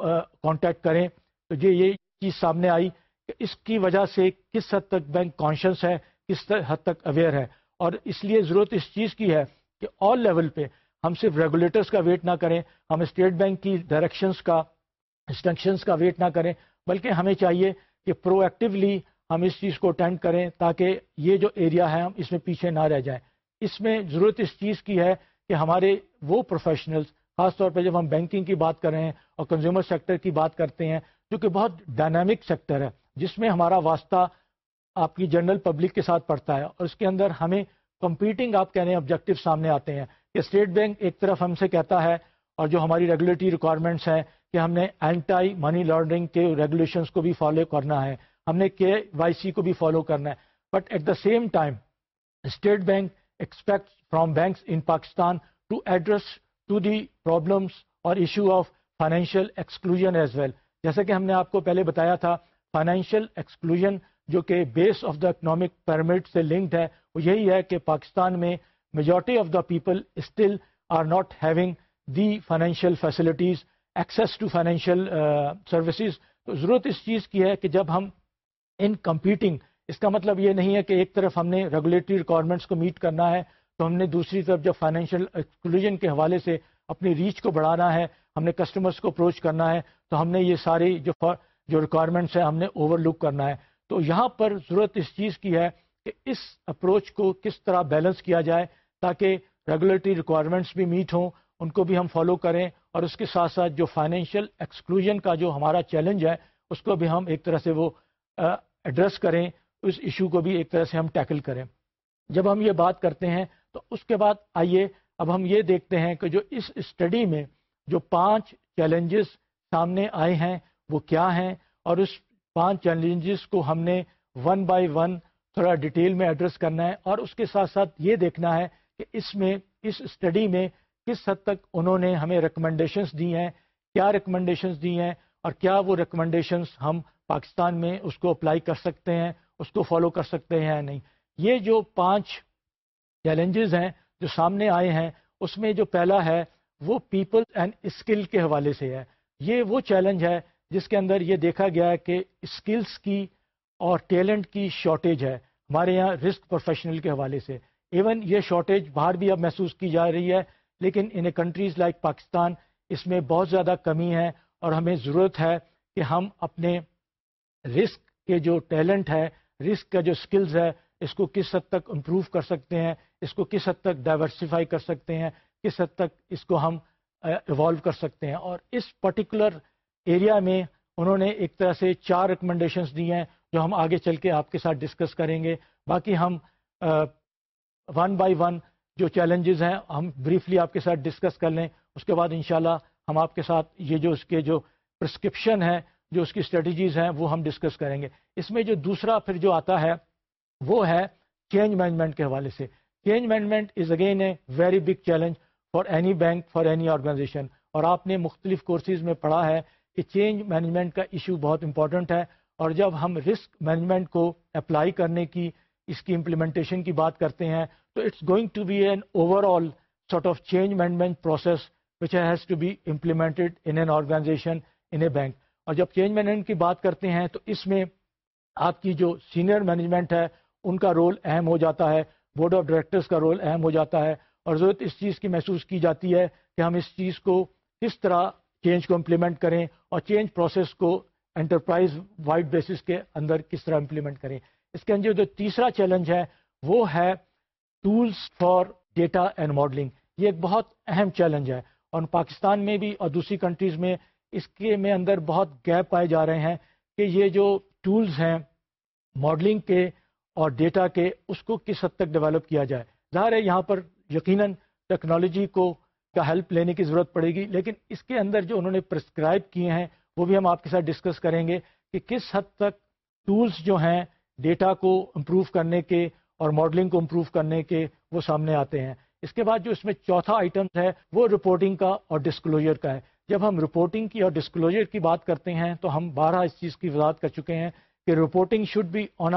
کانٹیکٹ کریں۔ تو یہ یہ چیز سامنے آئی کہ اس کی وجہ سے کس حد تک بینک کانشیس ہے، کس حد تک اویئر ہے۔ اور اس لیے ضرورت اس چیز کی ہے کہ آل لیول پہ ہم صرف ریگولیٹرس کا ویٹ نہ کریں، ہم اسٹیٹ بینک کی ڈائریکشنس کا انسٹرکشنس کا ویٹ نہ کریں، بلکہ ہمیں چاہیے کہ پرو ایکٹیولی ہم اس چیز کو اٹینڈ کریں تاکہ یہ جو ایریا ہے ہم اس میں پیچھے نہ رہ جائیں۔ اس میں ضرورت اس چیز کی ہے کہ ہمارے وہ پروفیشنلز خاص طور پہ جب ہم بینکنگ کی بات کر رہے ہیں اور کنزیومر سیکٹر کی بات کرتے ہیں، جو کہ بہت ڈائنامک سیکٹر ہے، جس میں ہمارا واسطہ آپ کی جنرل پبلک کے ساتھ پڑتا ہے اور اس کے اندر ہمیں کمپیٹنگ آپ کہنے آبجیکٹو سامنے آتے ہیں کہ اسٹیٹ بینک ایک طرف ہم سے کہتا ہے اور جو ہماری ریگولیٹری ریکوائرمنٹس ہیں کہ ہم نے اینٹائی منی لانڈرنگ کے ریگولیشنس کو بھی فالو کرنا ہے، ہم نے کے وائی سی کو بھی فالو کرنا ہے۔ But at the same time State Bank expect from banks in Pakistan to address to the problems اور issue of financial exclusion as well جیسا کہ ہم نے آپ کو پہلے بتایا تھا فائنینشیل ایکسکلوژن جو کہ base of the economic pyramid سے لنکڈ ہے، وہ یہی ہے کہ پاکستان میں majority of the people still are not having the financial facilities access to financial services تو ضرورت اس چیز کی ہے کہ جب ہم ان کمپیٹنگ اس کا مطلب یہ نہیں ہے کہ ایک طرف ہم نے ریگولیٹری ریکوائرمنٹس کو میٹ کرنا ہے تو ہم نے دوسری طرف جب فائنینشیل ایکسکلوژن کے حوالے سے اپنی ریچ کو بڑھانا ہے، ہم نے کسٹمرس کو اپروچ کرنا ہے، تو ہم نے یہ ساری جو جو ریکوائرمنٹس ہیں، ہم نے اوور لک کرنا ہے۔ تو یہاں پر ضرورت اس چیز کی ہے کہ اس اپروچ کو کس طرح بیلنس کیا جائے تاکہ ریگولیٹری ریکوائرمنٹس بھی میٹ ہوں، ان کو بھی ہم فالو کریں اور اس کے ساتھ ساتھ جو فائنینشیل ایکسکلوژن کا جو ہمارا چیلنج ہے، اس کو بھی ہم ایک طرح سے وہ ایڈریس کریں، اس ایشو کو بھی ایک طرح سے ہم ٹیکل کریں۔ جب ہم یہ بات کرتے ہیں تو اس کے بعد آئیے اب ہم یہ دیکھتے ہیں کہ جو اس اسٹڈی میں جو پانچ چیلنجز سامنے آئے ہیں، وہ کیا ہیں؟ اور اس پانچ چیلنجز کو ہم نے ون بائی ون تھوڑا ڈیٹیل میں ایڈریس کرنا ہے اور اس کے ساتھ ساتھ یہ دیکھنا ہے کہ اس میں، اس اسٹڈی میں کس حد تک انہوں نے ہمیں ریکمنڈیشنس دی ہیں، کیا ریکمنڈیشنس دی ہیں اور کیا وہ ریکمنڈیشنس ہم پاکستان میں اس کو اپلائی کر سکتے ہیں، اس کو فالو کر سکتے ہیں یا نہیں؟ یہ جو پانچ چیلنجز ہیں جو سامنے آئے ہیں، اس میں جو پہلا ہے وہ پیپل اینڈ اسکل کے حوالے سے ہے۔ یہ وہ چیلنج ہے جس کے اندر یہ دیکھا گیا ہے کہ اسکلس کی اور ٹیلنٹ کی شارٹیج ہے ہمارے یہاں رسک پروفیشنل کے حوالے سے۔ ایون یہ شارٹیج باہر بھی اب محسوس کی جا رہی ہے، لیکن ان کنٹریز لائک پاکستان اس میں بہت زیادہ کمی ہے اور ہمیں ضرورت ہے کہ ہم اپنے رسک کے جو ٹیلنٹ ہے، رسک کا جو سکلز ہے اس کو کس حد تک امپروو کر سکتے ہیں؟ اس کو کس حد تک ڈائیورسیفائی کر سکتے ہیں؟ کس حد تک اس کو ہم ایوالو کر سکتے ہیں؟ اور اس پرٹیکولر ایریا میں انہوں نے ایک طرح سے چار ریکمنڈیشنس دی ہیں جو ہم آگے چل کے آپ کے ساتھ ڈسکس کریں گے۔ باقی ہم ون بائی ون جو چیلنجز ہیں ہم بریفلی آپ کے ساتھ ڈسکس کر لیں۔ اس کے بعد انشاءاللہ ہم آپ کے ساتھ یہ جو اس کے جو پرسکرپشن ہے جو اس کی اسٹریٹجیز ہیں، وہ ہم ڈسکس کریں گے۔ اس میں جو دوسرا پھر جو آتا ہے وہ ہے چینج مینجمنٹ کے حوالے سے۔ Change management is again a very big challenge for any bank for any organisation اور آپ نے مختلف کورسز میں پڑھا ہے کہ چینج مینجمنٹ کا ایشو بہت امپورٹنٹ ہے۔ اور جب ہم رسک مینجمنٹ کو اپلائی کرنے کی، اس کی امپلیمنٹیشن کی بات کرتے ہیں، تو it's going to be an overall sort of change management process which has to be implemented in an organisation in a bank اور جب چینج مینجمنٹ کی بات کرتے ہیں، تو اس میں آپ کی جو سینئر مینجمنٹ ہے ان کا رول اہم ہو جاتا ہے بورڈ آف ڈائریکٹرس کا رول اہم ہو جاتا ہے اور ضرورت اس چیز کی محسوس کی جاتی ہے کہ ہم اس چیز کو کس طرح چینج کو امپلیمنٹ کریں اور چینج پروسیس کو انٹرپرائز وائڈ بیسس کے اندر کس طرح امپلیمنٹ کریں۔ اس کے اندر جو تیسرا چیلنج ہے وہ ہے tools for data and modelling یہ ایک بہت اہم چیلنج ہے۔ اور پاکستان میں بھی اور دوسری کنٹریز میں اس کے میں اندر بہت گیپ پائے جا رہے ہیں کہ یہ جو ٹولز ہیں ماڈلنگ کے اور ڈیٹا کے اس کو کس حد تک ڈیولپ کیا جائے۔ ظاہر ہے یہاں پر یقیناً ٹیکنالوجی کو کا ہیلپ لینے کی ضرورت پڑے گی، لیکن اس کے اندر جو انہوں نے پرسکرائب کیے ہیں، وہ بھی ہم آپ کے ساتھ ڈسکس کریں گے کہ کس حد تک ٹولز جو ہیں ڈیٹا کو امپروو کرنے کے اور ماڈلنگ کو امپروو کرنے کے وہ سامنے آتے ہیں۔ اس کے بعد جو اس میں چوتھا آئٹم ہے، وہ رپورٹنگ کا اور ڈسکلوجر کا ہے۔ جب ہم رپورٹنگ کی اور ڈسکلوجر کی بات کرتے ہیں، تو ہم بارہ اس چیز کی وضاحت کر چکے ہیں کہ reporting should be on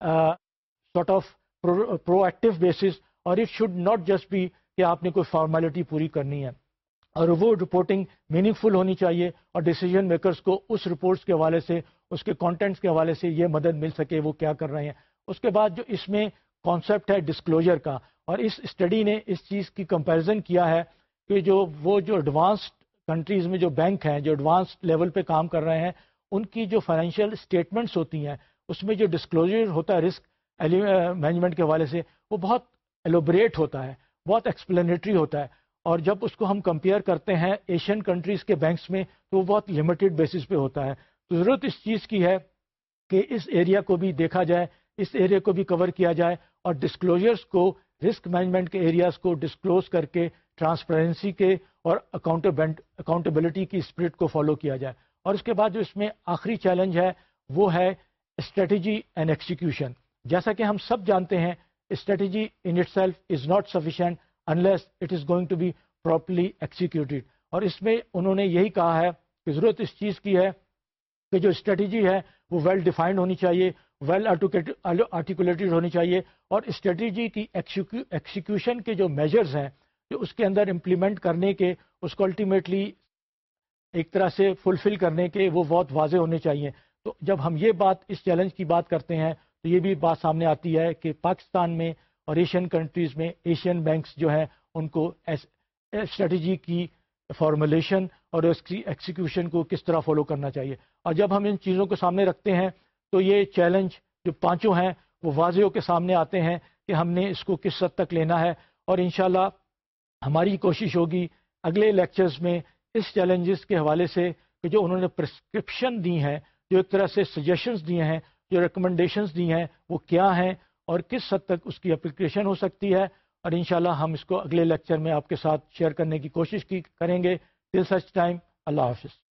sort of proactive basis اور it should not just be کہ آپ نے کوئی فارمیلٹی پوری کرنی ہے اور وہ رپورٹنگ میننگ فل ہونی چاہیے اور ڈیسیجن میکرز کو اس رپورٹس کے حوالے سے، اس کے کانٹینٹس کے حوالے سے یہ مدد مل سکے وہ کیا کر رہے ہیں۔ اس کے بعد جو اس میں کانسیپٹ ہے ڈسکلوجر کا اور اس اسٹڈی نے اس چیز کی کمپیرزن کیا ہے کہ جو وہ جو ایڈوانسڈ کنٹریز میں جو بینک ہیں، جو ایڈوانس لیول پہ کام کر رہے ہیں، ان کی جو فائنینشیل اسٹیٹمنٹس ہوتی ہیں اس میں جو ڈسکلوجر ہوتا ہے رسک مینجمنٹ کے حوالے سے، وہ بہت ایلوبریٹ ہوتا ہے، بہت ایکسپلینیٹری ہوتا ہے۔ اور جب اس کو ہم کمپیئر کرتے ہیں ایشین کنٹریز کے بینکس میں، تو وہ بہت لمیٹڈ بیسس پہ ہوتا ہے۔ تو ضرورت اس چیز کی ہے کہ اس ایریا کو بھی دیکھا جائے، اس ایریا کو بھی کور کیا جائے اور ڈسکلوجرس کو رسک مینجمنٹ کے ایریاز کو ڈسکلوز کر کے ٹرانسپیرنسی کے اور اکاؤنٹیبلٹی کی اسپرٹ کو فالو کیا جائے۔ اور اس کے بعد جو اس میں آخری چیلنج ہے، وہ ہے اسٹریٹجی اینڈ ایکسیکیوشن۔ جیسا کہ ہم سب جانتے ہیں، strategy in itself is not sufficient unless it is going to be properly executed. اور اس میں انہوں نے یہی کہا ہے کہ ضرورت اس چیز کی ہے کہ جو اسٹریٹجی ہے وہ ویل ڈیفائنڈ ہونی چاہیے ویل آرٹیکولیٹڈ ہونی چاہیے۔ اور اسٹریٹجی کی ایکسیکیوشن کے جو میجرز ہیں، جو اس کے اندر امپلیمنٹ کرنے کے، اس کو الٹیمیٹلی ایک طرح سے فلفل کرنے کے وہ بہت واضح ہونے چاہیے۔ تو جب ہم یہ بات، اس چیلنج کی بات کرتے ہیں، تو یہ بھی بات سامنے آتی ہے کہ پاکستان میں اور ایشین کنٹریز میں ایشین بینکس جو ہیں، ان کو اسٹریٹجی کی فارمولیشن اور اس کی ایکسیکیوشن کو کس طرح فالو کرنا چاہیے۔ اور جب ہم ان چیزوں کو سامنے رکھتے ہیں، تو یہ چیلنج جو پانچوں ہیں، وہ واضحوں کے سامنے آتے ہیں کہ ہم نے اس کو کس حد تک لینا ہے۔ اور انشاءاللہ ہماری کوشش ہوگی اگلے لیکچرز میں اس چیلنجز کے حوالے سے کہ جو انہوں نے پرسکرپشن دی ہیں جو ایک طرح سے سجیشنز دیے ہیں، جو ریکمنڈیشنز دی ہیں، وہ کیا ہیں اور کس حد تک اس کی اپلیکیشن ہو سکتی ہے؟ اور انشاءاللہ ہم اس کو اگلے لیکچر میں آپ کے ساتھ شیئر کرنے کی کوشش کی، کریں گے۔ ٹل سچ ٹائم اللہ حافظ۔